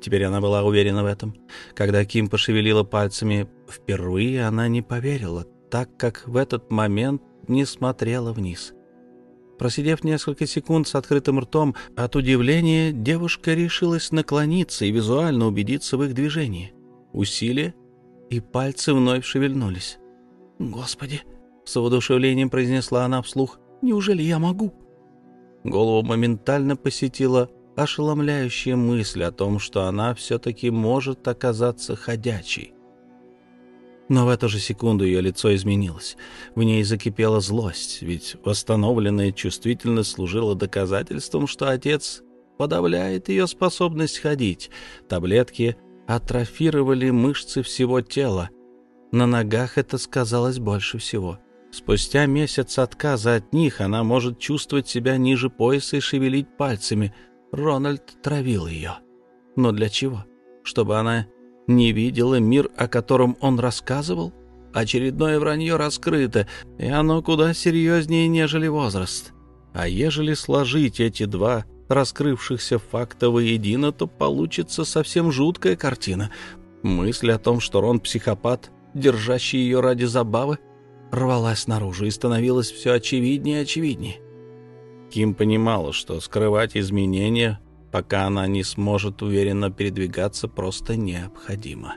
S1: Теперь она была уверена в этом. Когда Ким пошевелила пальцами впервые, она не поверила, так как в этот момент не смотрела вниз. Просидев несколько секунд с открытым ртом, от удивления девушка решилась наклониться и визуально убедиться в их движении. Усилие, и пальцы вновь шевельнулись. «Господи!» — с воодушевлением произнесла она вслух. «Неужели я могу?» Голову моментально посетила ошеломляющая мысль о том, что она все-таки может оказаться ходячей. Но в эту же секунду ее лицо изменилось. В ней закипела злость, ведь восстановленная чувствительность служила доказательством, что отец подавляет ее способность ходить. Таблетки атрофировали мышцы всего тела. На ногах это сказалось больше всего. Спустя месяц отказа от них она может чувствовать себя ниже пояса и шевелить пальцами — Рональд травил ее. Но для чего? Чтобы она не видела мир, о котором он рассказывал? Очередное вранье раскрыто, и оно куда серьезнее, нежели возраст.
S2: А ежели сложить эти два раскрывшихся факта воедино, то получится совсем жуткая картина. Мысль о том, что Рон психопат, держащий ее ради забавы, рвалась наружу и становилась все очевиднее и очевиднее. Ким понимала, что скрывать изменения, пока она не сможет уверенно передвигаться, просто необходимо.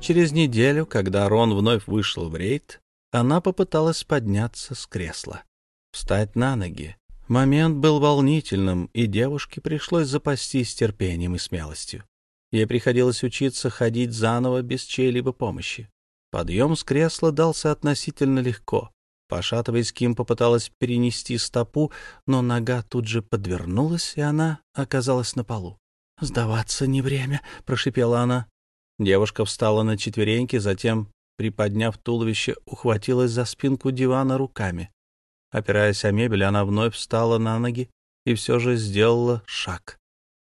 S2: Через неделю, когда Рон вновь вышел в рейд, она попыталась подняться с кресла, встать на ноги. Момент был волнительным, и девушке пришлось запастись терпением и смелостью. Ей приходилось учиться ходить заново без чьей-либо помощи. Подъем с кресла дался относительно легко. Пошатываясь, Ким попыталась перенести стопу, но нога тут же подвернулась, и она оказалась на полу. «Сдаваться не время», — прошипела она. Девушка встала на четвереньки, затем, приподняв туловище, ухватилась за спинку дивана руками. Опираясь о мебель, она вновь встала на ноги и все же сделала шаг.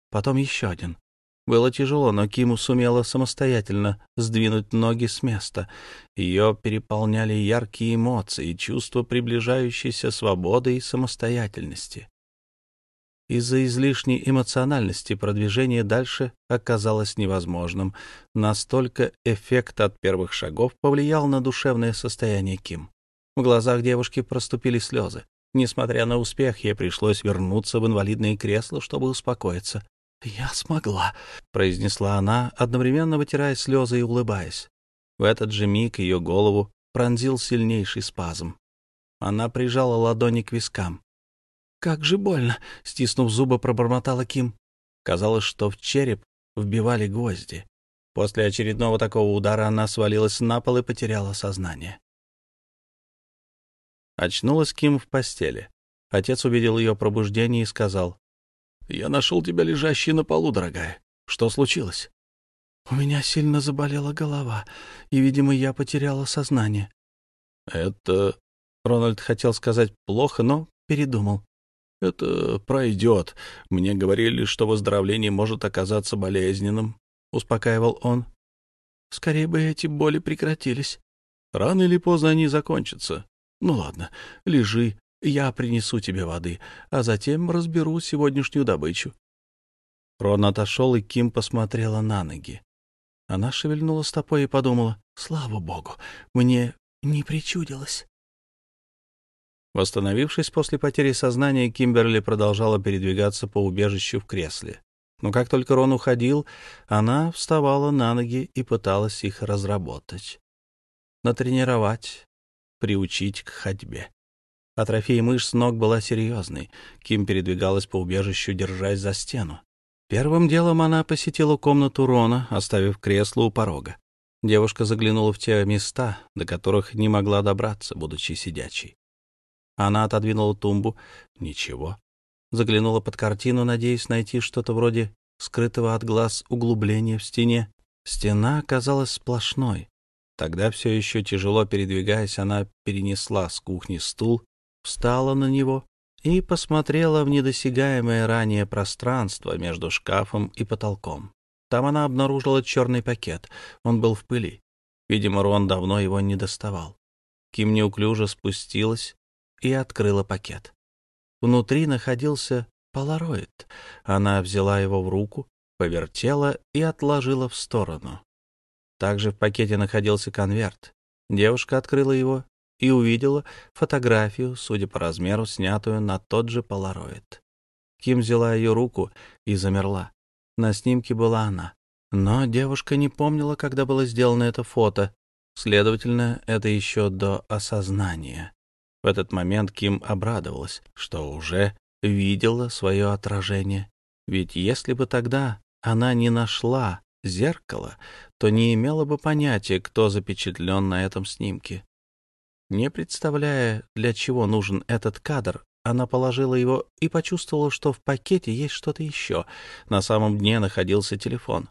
S2: Потом еще один. Было тяжело, но Киму сумела самостоятельно сдвинуть ноги с места. Ее переполняли яркие эмоции, чувство приближающейся свободы и самостоятельности. Из-за излишней эмоциональности продвижение дальше оказалось невозможным. Настолько эффект от первых шагов повлиял на душевное состояние Ким. В глазах девушки проступили слезы. Несмотря на успех, ей пришлось вернуться в инвалидное кресло, чтобы успокоиться. «Я смогла», — произнесла она, одновременно вытирая слезы и улыбаясь. В этот же миг ее голову пронзил сильнейший спазм. Она прижала ладони к вискам. «Как же больно!» — стиснув зубы, пробормотала Ким. Казалось, что в череп вбивали гвозди. После очередного такого удара она свалилась на пол и потеряла сознание. Очнулась Ким в постели. Отец увидел ее пробуждение и сказал, я нашел тебя лежащей на полу, дорогая. Что случилось? У меня сильно заболела голова, и, видимо, я потеряла сознание. Это... Рональд хотел сказать плохо, но передумал. Это пройдет. Мне говорили, что выздоровление может оказаться болезненным, — успокаивал он. Скорее бы эти боли прекратились. Рано или поздно они закончатся. Ну ладно, лежи, я принесу тебе воды, а затем разберу сегодняшнюю добычу. Рон отошел, и Ким посмотрела на ноги. Она шевельнула стопой и подумала, «Слава богу, мне не причудилось». Восстановившись после потери сознания, Кимберли продолжала передвигаться по убежищу в кресле. Но как только Рон уходил, она вставала на ноги и пыталась их разработать. Натренировать, приучить к ходьбе. Атрофия мышц ног была серьезной. Ким передвигалась по убежищу, держась за стену. Первым делом она посетила комнату Рона, оставив кресло у порога. Девушка заглянула в те места, до которых не могла добраться, будучи сидячей. Она отодвинула тумбу. Ничего. Заглянула под картину, надеясь найти что-то вроде скрытого от глаз углубления в стене. Стена оказалась сплошной. Тогда все еще тяжело передвигаясь, она перенесла с кухни стул встала на него и посмотрела в недосягаемое ранее пространство между шкафом и потолком. Там она обнаружила черный пакет. Он был в пыли. Видимо, Рон давно его не доставал. Ким неуклюже спустилась и открыла пакет. Внутри находился полароид. Она взяла его в руку, повертела и отложила в сторону. Также в пакете находился конверт. Девушка открыла его и увидела фотографию, судя по размеру, снятую на тот же полароид. Ким взяла ее руку и замерла. На снимке была она. Но девушка не помнила, когда было сделано это фото. Следовательно, это еще до осознания. В этот момент Ким обрадовалась, что уже видела свое отражение. Ведь если бы тогда она не нашла зеркало, то не имела бы понятия, кто запечатлен на этом снимке. Не представляя, для чего нужен этот кадр, она положила его и почувствовала, что в пакете есть что-то еще. На самом дне находился телефон.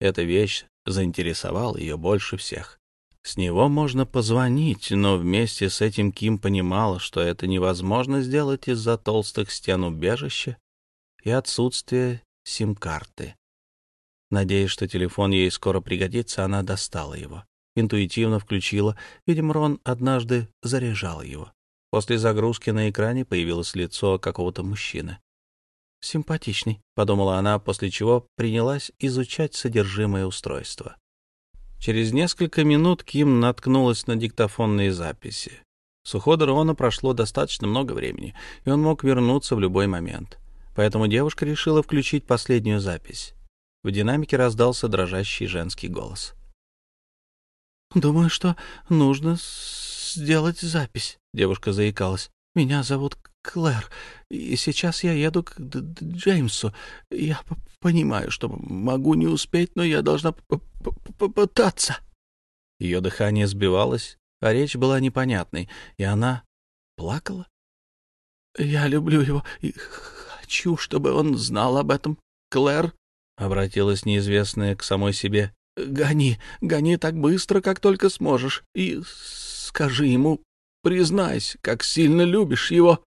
S2: Эта вещь заинтересовала ее больше всех. С него можно позвонить, но вместе с этим Ким понимала, что это невозможно сделать из-за толстых стен убежища и отсутствия сим-карты. Надеясь, что телефон ей скоро пригодится, она достала его интуитивно включила. Видимо, Рон однажды заряжал его. После загрузки на экране появилось лицо какого-то мужчины. «Симпатичный», — подумала она, после чего принялась изучать содержимое устройства. Через несколько минут Ким наткнулась на диктофонные записи. С ухода Рона прошло достаточно много времени, и он мог вернуться в любой момент. Поэтому девушка решила включить последнюю запись. В динамике раздался дрожащий женский голос. «Думаю, что нужно сделать запись», — девушка заикалась. «Меня зовут Клэр, и сейчас я еду к Джеймсу. Я понимаю, что могу не успеть, но я должна попытаться». Ее дыхание сбивалось, а речь была непонятной, и она плакала. «Я люблю его и хочу, чтобы он знал об этом. Клэр», — обратилась неизвестная к самой себе, — «гони, гони так быстро, как только сможешь, и скажи ему, признайся, как сильно любишь его».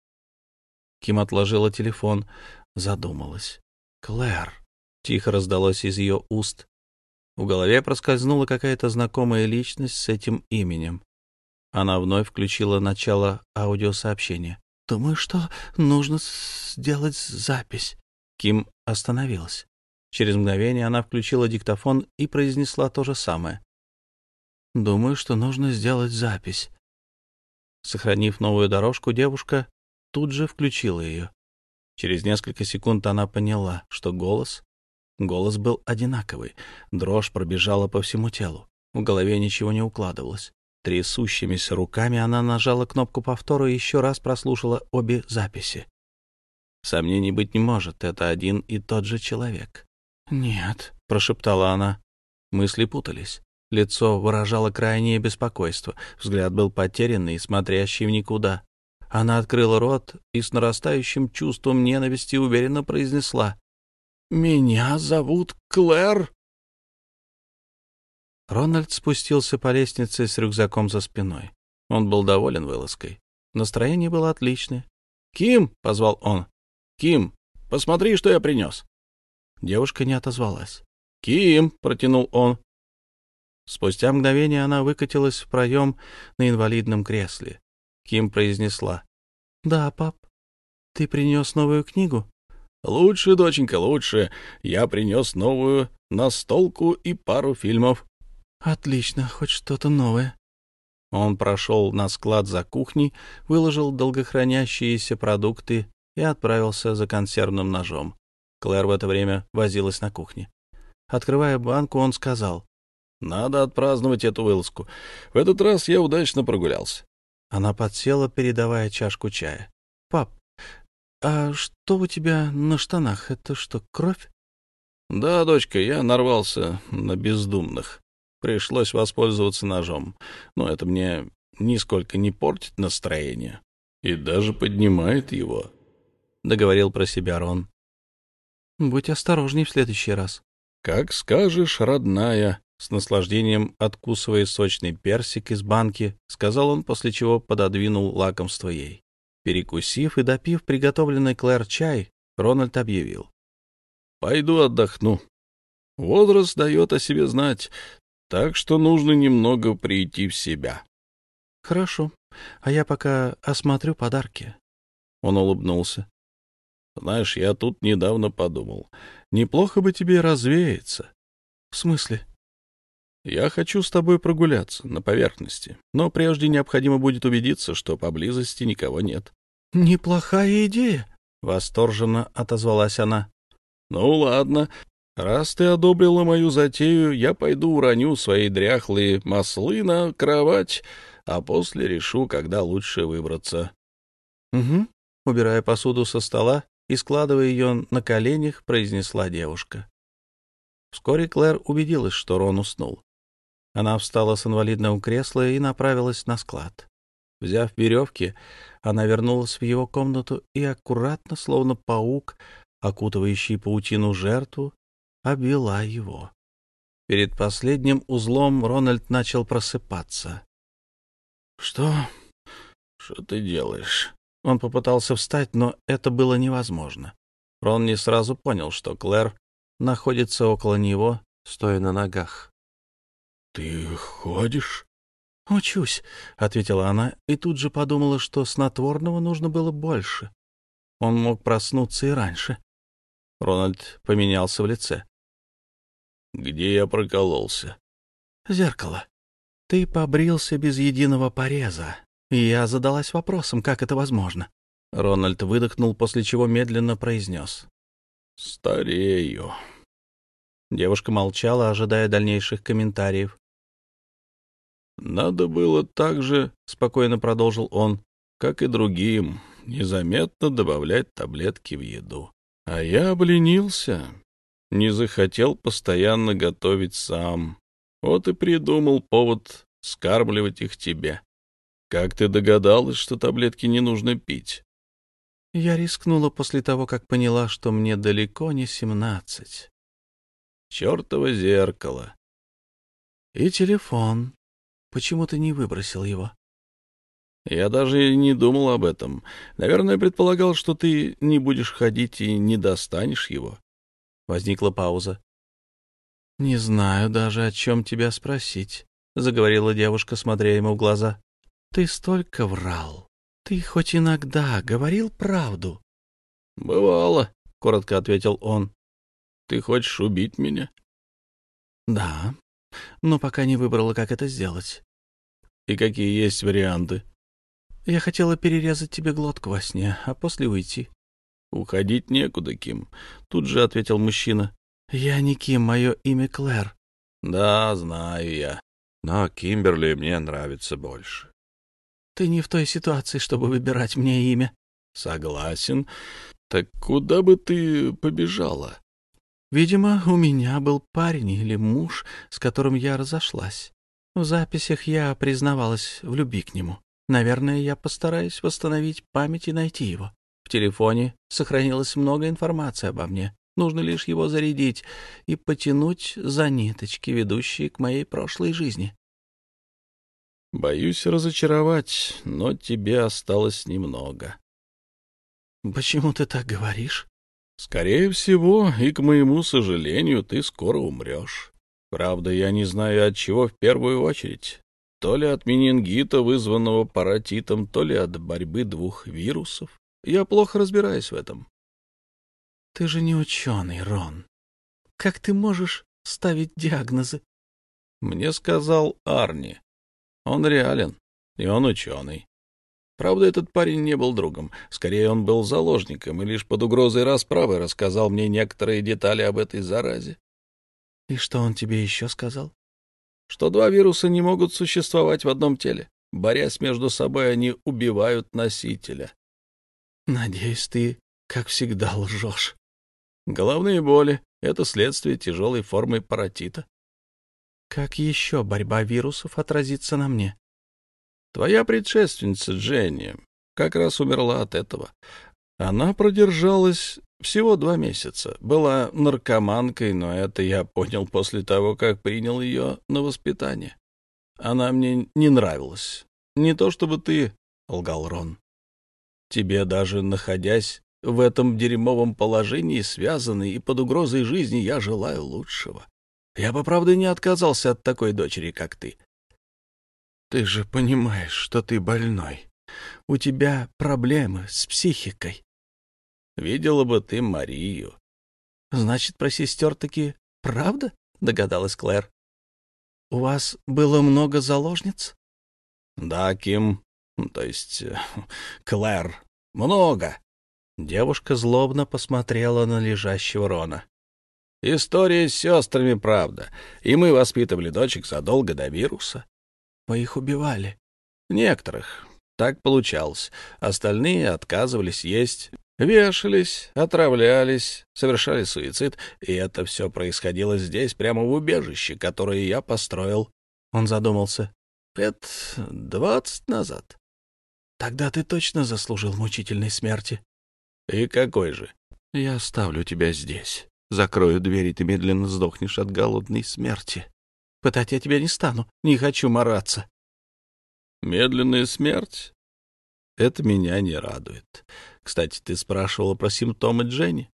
S2: Ким отложила телефон, задумалась. «Клэр», — тихо раздалось из ее уст. В голове проскользнула какая-то знакомая личность с этим именем. Она вновь включила начало аудиосообщения. «Думаю, что нужно сделать запись». Ким остановилась. Через мгновение она включила диктофон и произнесла то же самое. «Думаю, что нужно сделать запись». Сохранив новую дорожку, девушка тут же включила ее. Через несколько секунд она поняла, что голос... Голос был одинаковый. Дрожь пробежала по всему телу. В голове ничего не укладывалось. Трясущимися руками она нажала кнопку повтора и еще раз прослушала обе записи. Сомнений быть не может, это один и тот же человек. «Нет», — прошептала она. Мысли путались. Лицо выражало крайнее беспокойство, взгляд был потерянный, смотрящий в никуда. Она открыла рот и с нарастающим чувством ненависти уверенно произнесла «Меня зовут Клэр». Рональд спустился по лестнице с рюкзаком за спиной. Он был доволен вылазкой. Настроение было отличное. «Ким!» — позвал он. «Ким, посмотри, что я принес!» Девушка не отозвалась. «Ким!» — протянул он. Спустя мгновение она выкатилась в проем на инвалидном кресле. Ким произнесла. «Да, пап, ты принес новую книгу?» «Лучше, доченька, лучше. Я принес новую настолку и пару фильмов». Отлично, хоть что-то новое. Он прошел на склад за кухней, выложил долгохранящиеся продукты и отправился за консервным ножом. Клэр в это время возилась на кухне. Открывая банку, он сказал, «Надо отпраздновать эту вылазку. В этот раз я удачно прогулялся». Она подсела, передавая чашку чая. «Пап, а что у тебя на штанах? Это что, кровь?» «Да, дочка, я нарвался на бездумных. Пришлось воспользоваться ножом, но это мне нисколько не портит настроение и даже поднимает его, — договорил про себя Рон. — Будь осторожней в следующий раз. — Как скажешь, родная, — с наслаждением откусывая сочный персик из банки, сказал он, после чего пододвинул лакомство ей. Перекусив и допив приготовленный Клэр чай, Рональд объявил. — Пойду отдохну. Возраст дает о себе знать, так что нужно немного прийти в себя. — Хорошо. А я пока осмотрю подарки. Он улыбнулся. — Знаешь, я тут недавно подумал. Неплохо бы тебе развеяться. — В смысле? — Я хочу с тобой прогуляться на поверхности, но прежде необходимо будет убедиться, что поблизости никого нет. — Неплохая идея, — восторженно отозвалась она. — Ну ладно, Раз ты одобрила мою затею, я пойду уроню свои дряхлые маслы на кровать, а после решу, когда лучше выбраться. — Угу, — убирая посуду со стола и складывая ее на коленях, произнесла девушка. Вскоре Клэр убедилась, что Рон уснул. Она встала с инвалидного кресла и направилась на склад. Взяв веревки, она вернулась в его комнату и аккуратно, словно паук, окутывающий паутину жертву, обвела его. Перед последним узлом Рональд начал просыпаться. «Что? Что ты делаешь?» Он попытался встать, но это было невозможно. Рон не сразу понял, что Клэр находится около него, стоя на ногах. «Ты ходишь?» «Учусь», — ответила она, и тут же подумала, что снотворного нужно было больше. Он мог проснуться и раньше. Рональд поменялся в лице.
S1: «Где я прокололся?»
S2: «Зеркало. Ты побрился без единого пореза, и я задалась вопросом, как это возможно». Рональд выдохнул, после чего медленно произнес.
S1: «Старею».
S2: Девушка молчала, ожидая дальнейших комментариев.
S1: «Надо было так же, — спокойно продолжил он, — как и другим, незаметно добавлять таблетки в еду. А я обленился, не захотел постоянно готовить сам. Вот и придумал повод скармливать их тебе. Как ты догадалась, что таблетки не нужно пить?
S2: Я рискнула после того, как поняла, что мне далеко не семнадцать.
S1: Чёртово зеркало.
S2: И телефон. Почему ты не выбросил его?
S1: Я даже не думал об этом. Наверное, предполагал, что ты не будешь ходить и не достанешь его.
S2: Возникла пауза. «Не знаю даже, о чем тебя спросить», — заговорила девушка, смотря ему в глаза. «Ты столько врал. Ты хоть иногда говорил правду?»
S1: «Бывало», — коротко ответил он. «Ты хочешь убить меня?»
S2: «Да, но пока не выбрала, как это сделать».
S1: «И какие есть варианты?»
S2: Я хотела перерезать тебе глотку во сне, а после уйти.
S1: — Уходить некуда, Ким. Тут же ответил мужчина.
S2: — Я не Ким, мое имя Клэр.
S1: — Да, знаю я. Но Кимберли мне нравится больше.
S2: — Ты не в той ситуации, чтобы выбирать мне имя.
S1: — Согласен. Так куда бы ты побежала?
S2: — Видимо, у меня был парень или муж, с которым я разошлась. В записях я признавалась в любви к нему. Наверное, я постараюсь восстановить память и найти его. В телефоне сохранилось много информации обо мне. Нужно лишь его зарядить и потянуть за ниточки, ведущие к моей прошлой жизни.
S1: Боюсь разочаровать, но тебе осталось немного.
S2: Почему ты так говоришь?
S1: Скорее всего, и к моему сожалению, ты скоро умрешь. Правда, я не знаю, от чего в первую очередь. То ли от менингита, вызванного паротитом, то ли от борьбы двух вирусов. Я плохо разбираюсь в этом.
S2: — Ты же не ученый, Рон. Как ты можешь ставить диагнозы?
S1: — Мне сказал Арни. Он реален, и он ученый. Правда, этот парень не был другом. Скорее, он был заложником и лишь под угрозой расправы рассказал мне некоторые детали об этой заразе.
S2: — И что он тебе еще сказал?
S1: что два вируса не могут существовать в одном теле. Борясь между собой, они убивают носителя.
S2: Надеюсь, ты, как всегда, лжешь.
S1: Головные боли — это следствие тяжелой формы паротита.
S2: Как еще борьба вирусов отразится на мне?
S1: Твоя предшественница Дженни как раз умерла от этого. Она продержалась всего два месяца. Была наркоманкой, но это я понял после того, как принял ее на воспитание. Она мне не нравилась. Не то чтобы ты, — лгал Рон. Тебе даже находясь в этом дерьмовом положении, связанный и под угрозой жизни, я желаю лучшего. Я бы, правда, не отказался от такой дочери, как ты.
S2: Ты же понимаешь, что ты больной. У тебя проблемы с психикой.
S1: Видела бы ты Марию.
S2: — Значит, про сестер таки правда? — догадалась Клэр. — У вас было много заложниц?
S1: — Да, Ким, то есть э, Клэр, много. Девушка злобно посмотрела на лежащего Рона. История с сестрами правда, и мы воспитывали дочек задолго до вируса.
S2: Мы их убивали.
S1: Некоторых. Так получалось. Остальные отказывались есть Вешались, отравлялись, совершали суицид, и это все происходило здесь, прямо в убежище, которое я построил. Он задумался. Лет двадцать назад.
S2: Тогда ты точно заслужил мучительной смерти.
S1: И какой же?
S2: Я оставлю тебя здесь. Закрою дверь, и ты медленно сдохнешь от голодной смерти. Пытать я тебя не стану, не хочу мараться.
S1: Медленная смерть? Это меня не радует. Кстати, ты спрашивала про симптомы Дженни.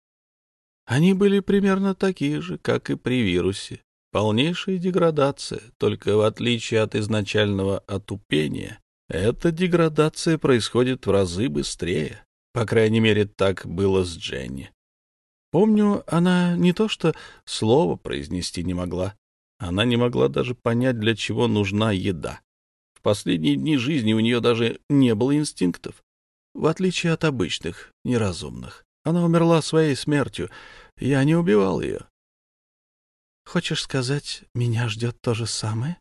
S1: Они были примерно такие же, как и при вирусе.
S2: Полнейшая деградация, только в отличие от изначального отупения, эта деградация происходит в разы быстрее. По крайней мере, так было с Дженни. Помню, она не то что слово произнести не могла, она не могла даже понять, для чего нужна еда. В последние дни жизни у нее даже не было инстинктов, в отличие от обычных, неразумных. Она умерла своей смертью. Я не убивал ее. Хочешь сказать, меня ждет то же самое?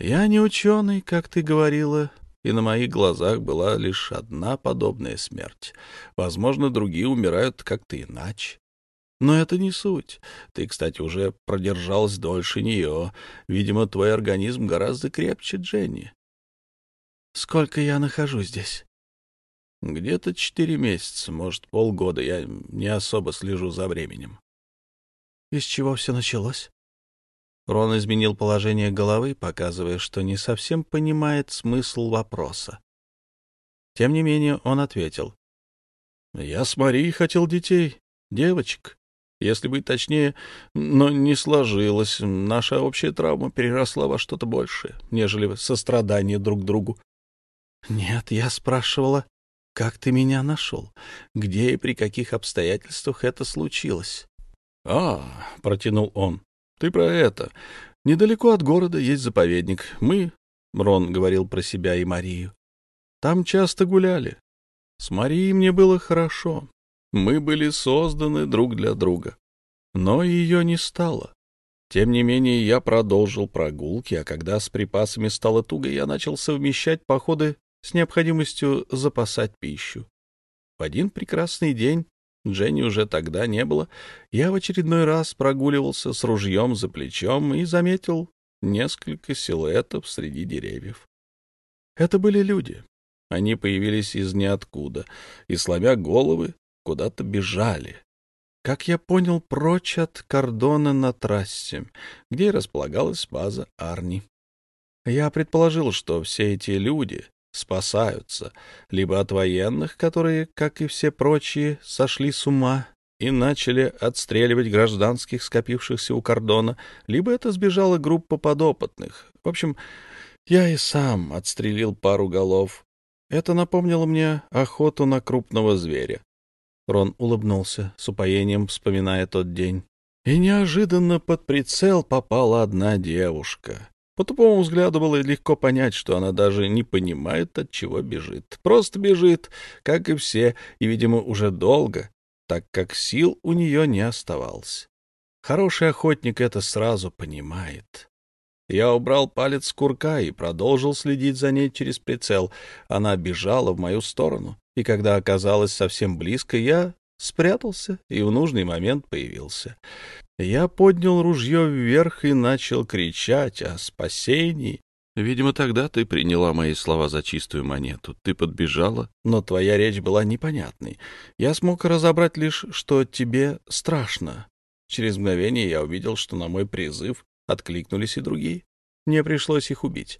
S2: Я не ученый, как ты говорила, и на моих глазах была лишь одна подобная смерть. Возможно, другие умирают как-то иначе. Но это не суть. Ты, кстати, уже продержалась дольше нее. Видимо, твой организм гораздо крепче Дженни. Сколько я нахожусь здесь? Где-то четыре месяца, может, полгода. Я не особо слежу за временем. Из чего все началось? Рон изменил положение головы, показывая, что не совсем понимает смысл вопроса. Тем не менее он ответил. «Я с Марией хотел детей, девочек. Если быть точнее, но не сложилось. Наша общая травма переросла во что-то большее, нежели сострадание друг к другу. Нет, я спрашивала, как ты меня нашел? Где и при каких обстоятельствах это случилось? — А, — протянул он, — ты про это. Недалеко от города есть заповедник. Мы, — Рон говорил про себя и Марию, — там часто гуляли. С Марией мне было хорошо. Мы были созданы друг для друга. Но ее не стало. Тем не менее, я продолжил прогулки, а когда с припасами стало туго, я начал совмещать походы с необходимостью запасать пищу. В один прекрасный день Дженни уже тогда не было. Я в очередной раз прогуливался с ружьем за плечом и заметил несколько силуэтов среди деревьев. Это были люди. Они появились из ниоткуда и, сломя головы, куда-то бежали. Как я понял, прочь от кордона на трассе, где располагалась база Арни. Я предположил, что все эти люди спасаются, либо от военных, которые, как и все прочие, сошли с ума и начали отстреливать гражданских, скопившихся у кордона, либо это сбежала группа подопытных. В общем, я и сам отстрелил пару голов. Это напомнило мне охоту на крупного зверя. Рон улыбнулся, с упоением вспоминая тот день. И неожиданно под прицел попала одна девушка. По тупому взгляду было легко понять, что она даже не понимает, от чего бежит. Просто бежит, как и все, и, видимо, уже долго, так как сил у нее не оставалось. Хороший охотник это сразу понимает. Я убрал палец с курка и продолжил следить за ней через прицел. Она бежала в мою сторону, и когда оказалась совсем близко, я спрятался и в нужный момент появился. Я поднял ружье вверх и начал кричать о спасении. Видимо, тогда ты приняла мои слова за чистую монету. Ты подбежала, но твоя речь была непонятной. Я смог разобрать лишь, что тебе страшно. Через мгновение я увидел, что на мой призыв откликнулись и другие. Мне пришлось их убить.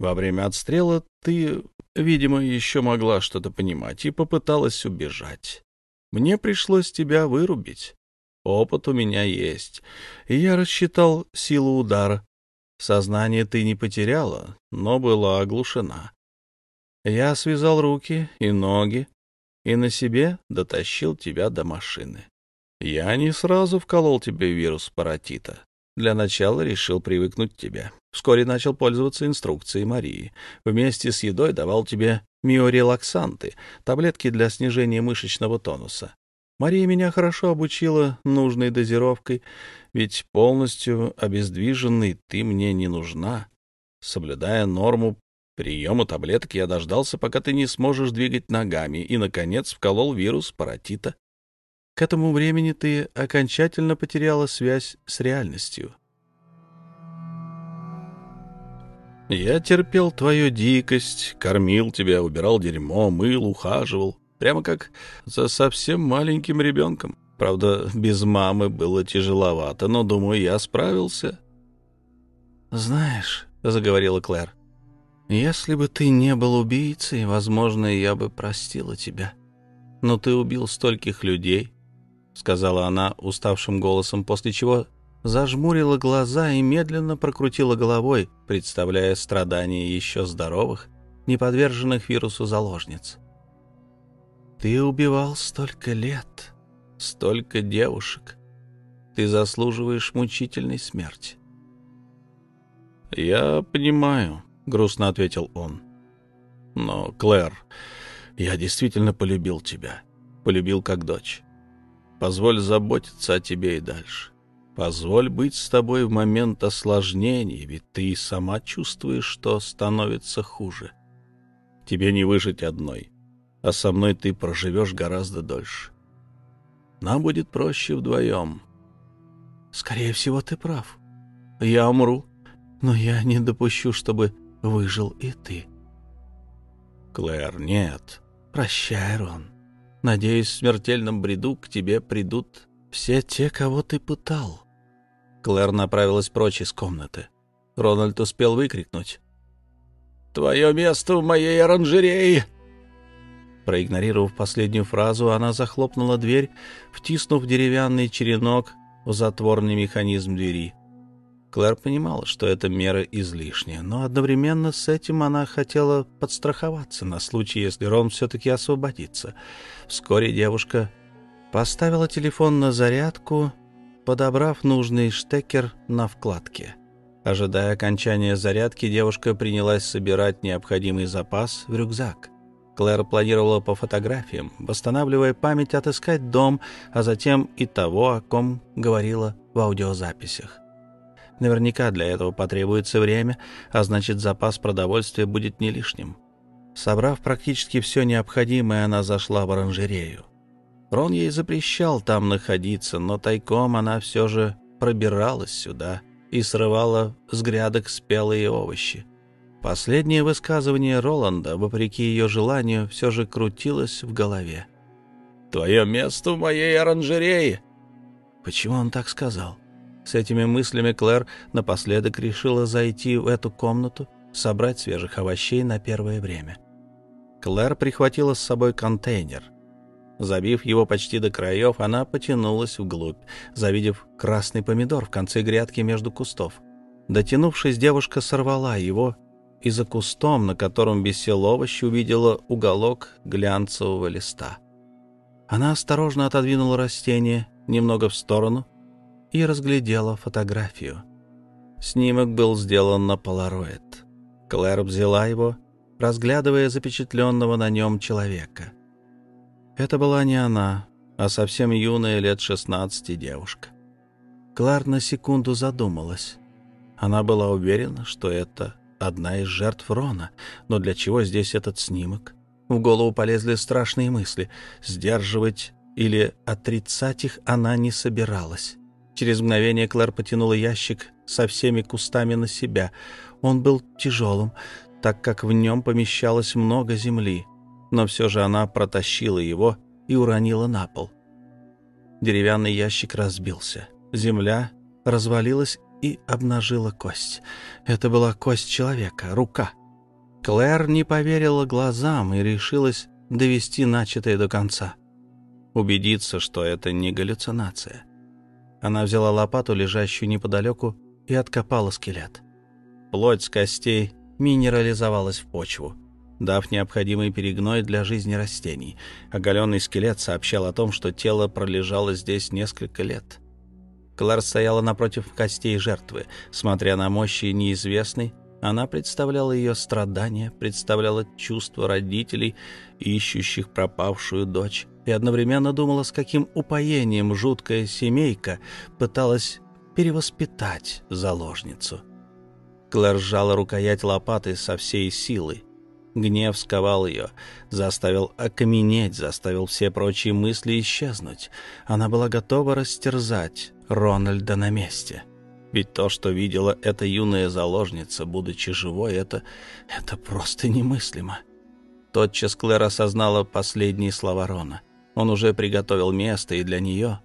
S2: Во время отстрела ты, видимо, еще могла что-то понимать и попыталась убежать. Мне пришлось тебя вырубить. Опыт у меня есть, и я рассчитал силу удара. Сознание ты не потеряла, но была оглушена. Я связал руки и ноги и на себе дотащил тебя до машины. Я не сразу вколол тебе вирус паротита. Для начала решил привыкнуть к тебе. Вскоре начал пользоваться инструкцией Марии. Вместе с едой давал тебе миорелаксанты, таблетки для снижения мышечного тонуса. Мария меня хорошо обучила нужной дозировкой, ведь полностью обездвиженный ты мне не нужна. Соблюдая норму приема таблеток, я дождался, пока ты не сможешь двигать ногами, и, наконец, вколол вирус паротита. К этому времени ты окончательно потеряла связь с реальностью. Я терпел твою дикость, кормил тебя, убирал дерьмо, мыл, ухаживал. Прямо как за совсем маленьким ребенком. Правда, без мамы было тяжеловато, но, думаю, я справился. «Знаешь», — заговорила Клэр, — «если бы ты не был убийцей, возможно, я бы простила тебя. Но ты убил стольких людей», — сказала она уставшим голосом, после чего зажмурила глаза и медленно прокрутила головой, представляя страдания еще здоровых, неподверженных вирусу заложниц. «Ты убивал столько лет, столько девушек. Ты заслуживаешь мучительной смерти».
S1: «Я понимаю», — грустно ответил он. «Но, Клэр, я действительно полюбил тебя. Полюбил как дочь. Позволь заботиться о тебе и дальше. Позволь быть с тобой в момент осложнений, ведь ты сама чувствуешь, что становится хуже. Тебе не выжить одной, а со мной ты проживешь гораздо дольше. Нам будет проще вдвоем.
S2: Скорее всего, ты прав. Я умру, но я не допущу, чтобы выжил и ты.
S1: Клэр, нет.
S2: Прощай, Рон. Надеюсь, в смертельном бреду к тебе придут все те, кого ты пытал. Клэр направилась прочь из комнаты. Рональд успел выкрикнуть. «Твое место в моей оранжерее!» Проигнорировав последнюю фразу, она захлопнула дверь, втиснув деревянный черенок в затворный механизм двери. Клэр понимала, что эта мера излишняя, но одновременно с этим она хотела подстраховаться на случай, если Рон все-таки освободится. Вскоре девушка поставила телефон на зарядку, подобрав нужный штекер на вкладке. Ожидая окончания зарядки, девушка принялась собирать необходимый запас в рюкзак. Клэр планировала по фотографиям, восстанавливая память, отыскать дом, а затем и того, о ком говорила в аудиозаписях. Наверняка для этого потребуется время, а значит запас продовольствия будет не лишним. Собрав практически все необходимое, она зашла в оранжерею. Рон ей запрещал там находиться, но тайком она все же пробиралась сюда и срывала с грядок спелые овощи. Последнее высказывание Роланда, вопреки ее желанию, все же крутилось в голове. «Твое место в моей оранжерее!» Почему он так сказал? С этими мыслями Клэр напоследок решила зайти в эту комнату, собрать свежих овощей на первое время. Клэр прихватила с собой контейнер. Забив его почти до краев, она потянулась вглубь, завидев красный помидор в конце грядки между кустов. Дотянувшись, девушка сорвала его и за кустом, на котором висел овощ, увидела уголок глянцевого листа. Она осторожно отодвинула растение немного в сторону и разглядела фотографию. Снимок был сделан на полароид. Клэр взяла его, разглядывая запечатленного на нем человека. Это была не она, а совсем юная, лет шестнадцати девушка. Клэр на секунду задумалась. Она была уверена, что это одна из жертв Рона, но для чего здесь этот снимок? В голову полезли страшные мысли. Сдерживать или отрицать их она не собиралась. Через мгновение Клэр потянула ящик со всеми кустами на себя. Он был тяжелым, так как в нем помещалось много земли, но все же она протащила его и уронила на пол. Деревянный ящик разбился. Земля развалилась и обнажила кость. Это была кость человека, рука. Клэр не поверила глазам и решилась довести начатое до конца. Убедиться, что это не галлюцинация. Она взяла лопату, лежащую неподалеку, и откопала скелет. Плоть с костей минерализовалась в почву, дав необходимый перегной для жизни растений. Оголенный скелет сообщал о том, что тело пролежало здесь несколько лет. Клар стояла напротив костей жертвы. Смотря на мощи неизвестной, она представляла ее страдания, представляла чувства родителей, ищущих пропавшую дочь и одновременно думала, с каким упоением жуткая семейка пыталась перевоспитать заложницу. Клэр сжала рукоять лопаты со всей силы. Гнев сковал ее, заставил окаменеть, заставил все прочие мысли исчезнуть. Она была готова растерзать Рональда на месте. Ведь то, что видела эта юная заложница, будучи живой, это, это просто немыслимо. Тотчас Клэр осознала последние слова Рона — он уже приготовил место и для нее.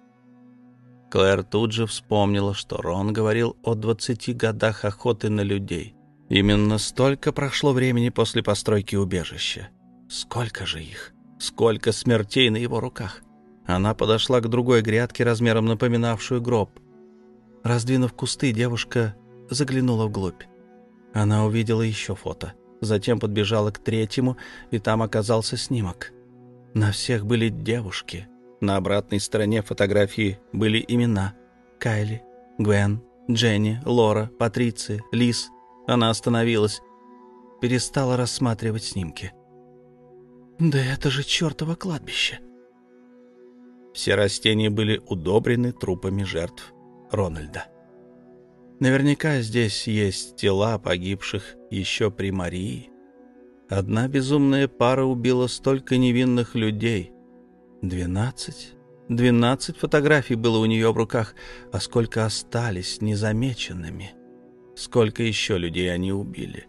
S2: Клэр тут же вспомнила, что Рон говорил о двадцати годах охоты на людей. Именно столько прошло времени после постройки убежища. Сколько же их? Сколько смертей на его руках? Она подошла к другой грядке, размером напоминавшую гроб. Раздвинув кусты, девушка заглянула вглубь. Она увидела еще фото. Затем подбежала к третьему, и там оказался снимок. На всех были девушки. На обратной стороне фотографии были имена. Кайли, Гвен, Дженни, Лора, Патриция, Лиз. Она остановилась, перестала рассматривать снимки. «Да это же чертово кладбище!» Все растения были удобрены трупами жертв Рональда. Наверняка здесь есть тела погибших еще при Марии. Одна безумная пара убила столько невинных людей. Двенадцать? Двенадцать фотографий было у нее в руках, а сколько остались незамеченными. Сколько еще людей они убили.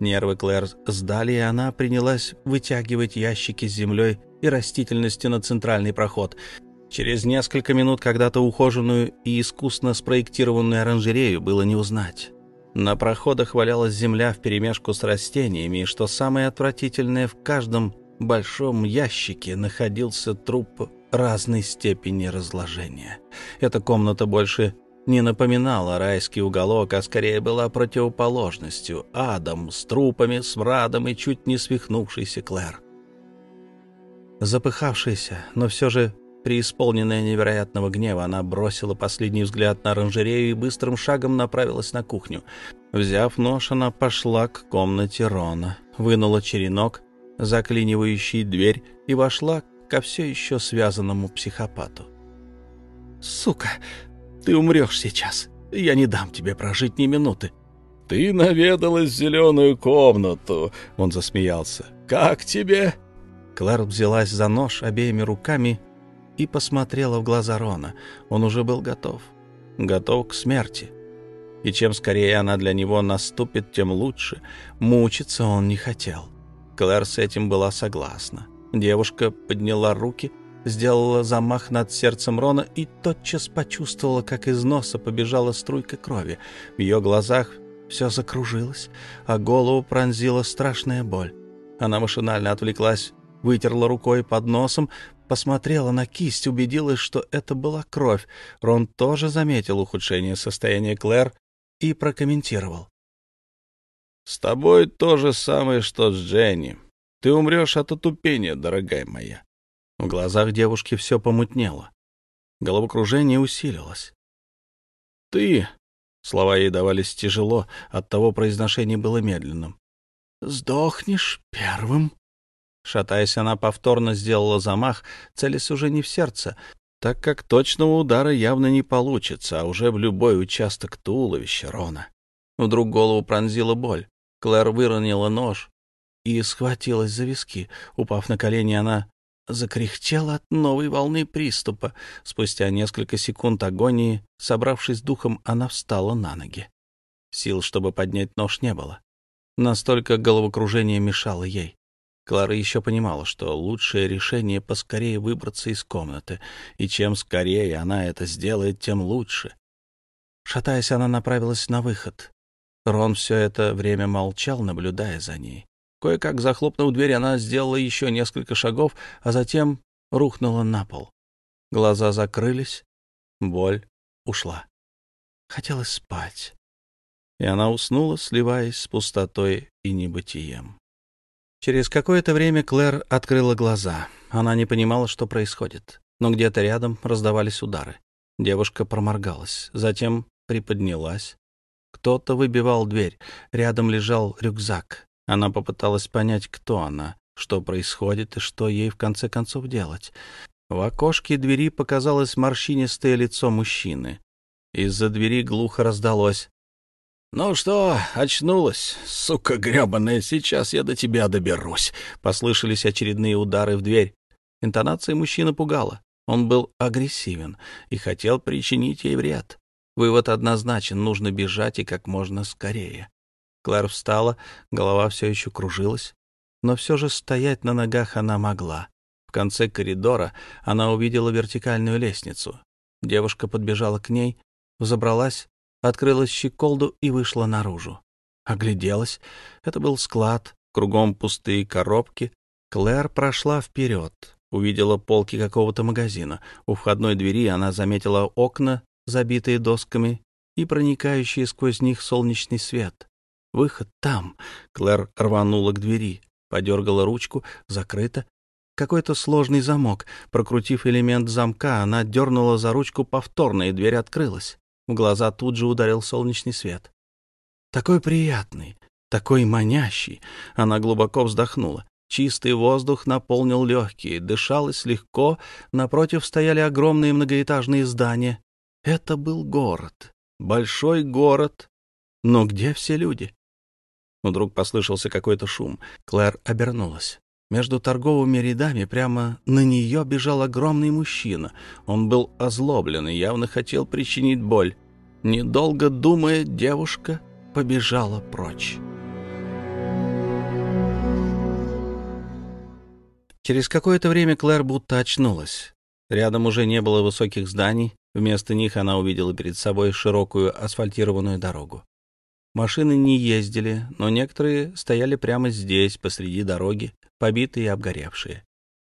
S2: Нервы Клэр сдали, и она принялась вытягивать ящики с землей и растительностью на центральный проход. Через несколько минут когда-то ухоженную и искусно спроектированную оранжерею было не узнать. На проходах валялась земля вперемешку с растениями, и что самое отвратительное, в каждом большом ящике находился труп разной степени разложения. Эта комната больше не напоминала райский уголок, а скорее была противоположностью, адом с трупами, смрадом и чуть не свихнувшейся Клэр. Запыхавшаяся, но все же преисполненная невероятного гнева, она бросила последний взгляд на оранжерею и быстрым шагом направилась на кухню. Взяв нож, она пошла к комнате Рона, вынула черенок, заклинивающий дверь, и вошла ко все еще связанному психопату. «Сука, ты умрешь сейчас. Я не дам тебе прожить ни минуты».
S1: «Ты наведалась в зеленую комнату», — он засмеялся. «Как тебе?»
S2: Клэр взялась за нож обеими руками и посмотрела в глаза Рона. Он уже был готов. Готов к смерти. И чем скорее она для него наступит, тем лучше. Мучиться он не хотел. Клэр с этим была согласна. Девушка подняла руки, сделала замах над сердцем Рона и тотчас почувствовала, как из носа побежала струйка крови. В ее глазах все закружилось, а голову пронзила страшная боль. Она машинально отвлеклась вытерла рукой под носом, посмотрела на кисть, убедилась, что это была кровь. Рон тоже заметил ухудшение состояния Клэр и прокомментировал.
S1: «С тобой то же самое, что с Дженни. Ты умрешь от отупения, дорогая моя».
S2: В глазах девушки все помутнело. Головокружение усилилось.
S1: «Ты...» — слова ей давались тяжело, оттого произношение было медленным.
S2: «Сдохнешь первым?» Шатаясь, она повторно сделала замах, целясь уже не в сердце, так как точного удара явно не получится, а уже в любой участок туловища Рона. Вдруг голову пронзила боль. Клэр выронила нож и схватилась за виски. Упав на колени, она закряхтела от новой волны приступа. Спустя несколько секунд агонии, собравшись духом, она встала на ноги. Сил, чтобы поднять нож, не было. Настолько головокружение мешало ей. Клара еще понимала, что лучшее решение поскорее выбраться из комнаты, и чем скорее она это сделает, тем лучше. Шатаясь, она направилась на выход. Рон все это время молчал, наблюдая за ней. Кое-как захлопнув дверь, она сделала еще несколько шагов, а затем рухнула на пол. Глаза закрылись, боль ушла. Хотелось спать. И она уснула, сливаясь с пустотой и небытием. Через какое-то время Клэр открыла глаза. Она не понимала, что происходит, но где-то рядом раздавались удары. Девушка проморгалась, затем приподнялась. Кто-то выбивал дверь. Рядом лежал рюкзак. Она попыталась понять, кто она, что происходит и что ей в конце концов делать. В окошке двери показалось морщинистое лицо мужчины. Из-за двери глухо раздалось «Ну что, очнулась, сука гребаная, сейчас я до тебя доберусь!» Послышались очередные удары в дверь. Интонация мужчины пугала. Он был агрессивен и хотел причинить ей вред. Вывод однозначен — нужно бежать и как можно скорее. Клэр встала, голова все еще кружилась, но все же стоять на ногах она могла. В конце коридора она увидела вертикальную лестницу. Девушка подбежала к ней, взобралась открыла щеколду и вышла наружу. Огляделась. Это был склад, кругом пустые коробки. Клэр прошла вперед, увидела полки какого-то магазина. У входной двери она заметила окна забитые досками и проникающий сквозь них солнечный свет. Выход там. Клэр рванула к двери, подергала ручку, закрыто. Какой-то сложный замок. Прокрутив элемент замка, она дернула за ручку повторно, и дверь открылась. В глаза тут же ударил солнечный свет. Такой приятный, такой манящий. Она глубоко вздохнула. Чистый воздух наполнил легкие, дышалось легко, напротив стояли огромные многоэтажные здания. Это был город, большой город. Но где все люди? Вдруг послышался какой-то шум. Клэр обернулась. Между торговыми рядами прямо на нее бежал огромный мужчина. Он был озлоблен и явно хотел причинить боль. Недолго думая, девушка побежала прочь. Через какое-то время Клэр будто очнулась. Рядом уже не было высоких зданий, вместо них она увидела перед собой широкую асфальтированную дорогу. Машины не ездили, но некоторые стояли прямо здесь, посреди дороги, побитые и обгоревшие.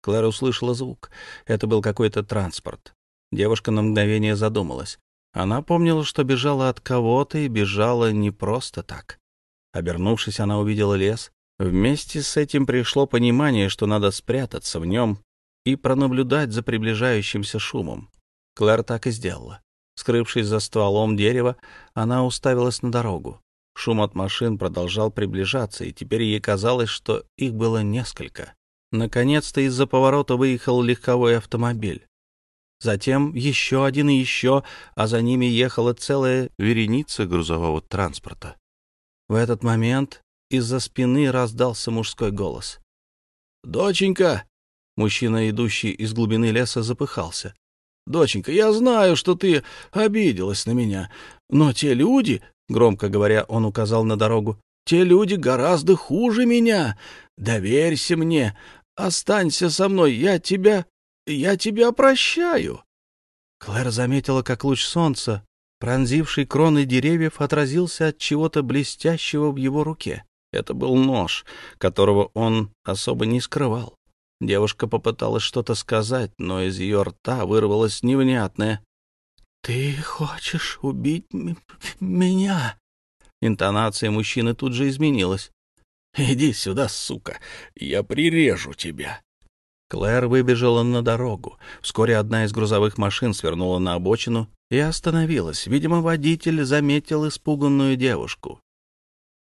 S2: Клэр услышала звук. Это был какой-то транспорт. Девушка на мгновение задумалась. Она помнила, что бежала от кого-то и бежала не просто так. Обернувшись, она увидела лес, Вместе с этим пришло понимание, что надо спрятаться в нем и пронаблюдать за приближающимся шумом. Клэр так и сделала. Скрывшись за стволом дерева, она уставилась на дорогу. Шум от машин продолжал приближаться, и теперь ей казалось, что их было несколько. Наконец-то из-за поворота выехал легковой автомобиль. Затем еще один и еще, а за ними ехала целая вереница грузового транспорта. В этот момент из-за спины раздался мужской голос. «Доченька!» Мужчина, идущий из глубины леса, запыхался. «Доченька, я знаю, что ты обиделась на меня, но те люди, — громко говоря, он указал на дорогу, — те люди гораздо хуже меня. Доверься мне, останься со мной, я тебя... я тебя прощаю». Клэр заметила, как луч солнца, пронзивший кроны деревьев, отразился от чего-то блестящего в его руке. Это был нож, которого он особо не скрывал. Девушка попыталась что-то сказать, но из ее рта вырвалось невнятное. «Ты хочешь убить меня?» Интонация мужчины тут же изменилась. «Иди сюда, сука, я прирежу тебя». Клэр выбежала на дорогу. Вскоре одна из грузовых машин свернула на обочину и остановилась. Видимо, водитель заметил испуганную девушку.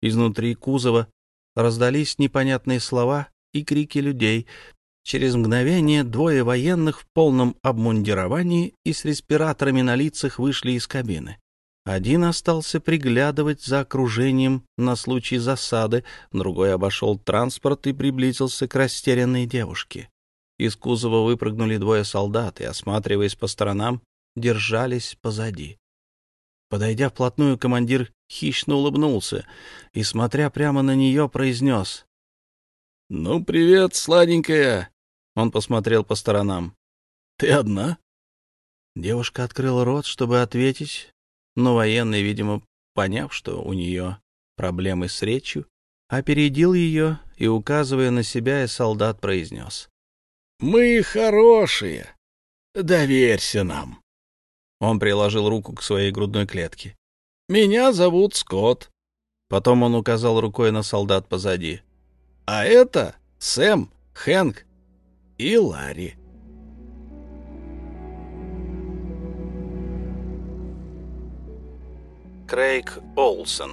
S2: Изнутри кузова раздались непонятные слова и крики людей. Через мгновение двое военных в полном обмундировании и с респираторами на лицах вышли из кабины. Один остался приглядывать за окружением на случай засады, другой обошел транспорт и приблизился к растерянной девушке. Из кузова выпрыгнули двое солдат и, осматриваясь по сторонам, держались позади. Подойдя вплотную, командир хищно улыбнулся и, смотря прямо на нее, произнес. — Ну, привет, сладенькая! Он посмотрел по сторонам. — Ты одна? Девушка открыла рот, чтобы ответить, но военный, видимо, поняв, что у нее проблемы с речью, опередил ее и, указывая на себя, и солдат произнес. — Мы хорошие. Доверься нам. Он приложил руку к своей грудной клетке. «Меня зовут Скотт». Потом он указал рукой на солдат позади. «А это Сэм, Хэнк и Ларри».
S3: Крейг Олсен.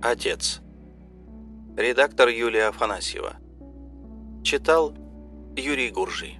S3: Отец. Редактор Юлия Афанасьева. Читал Юрий Гуржий.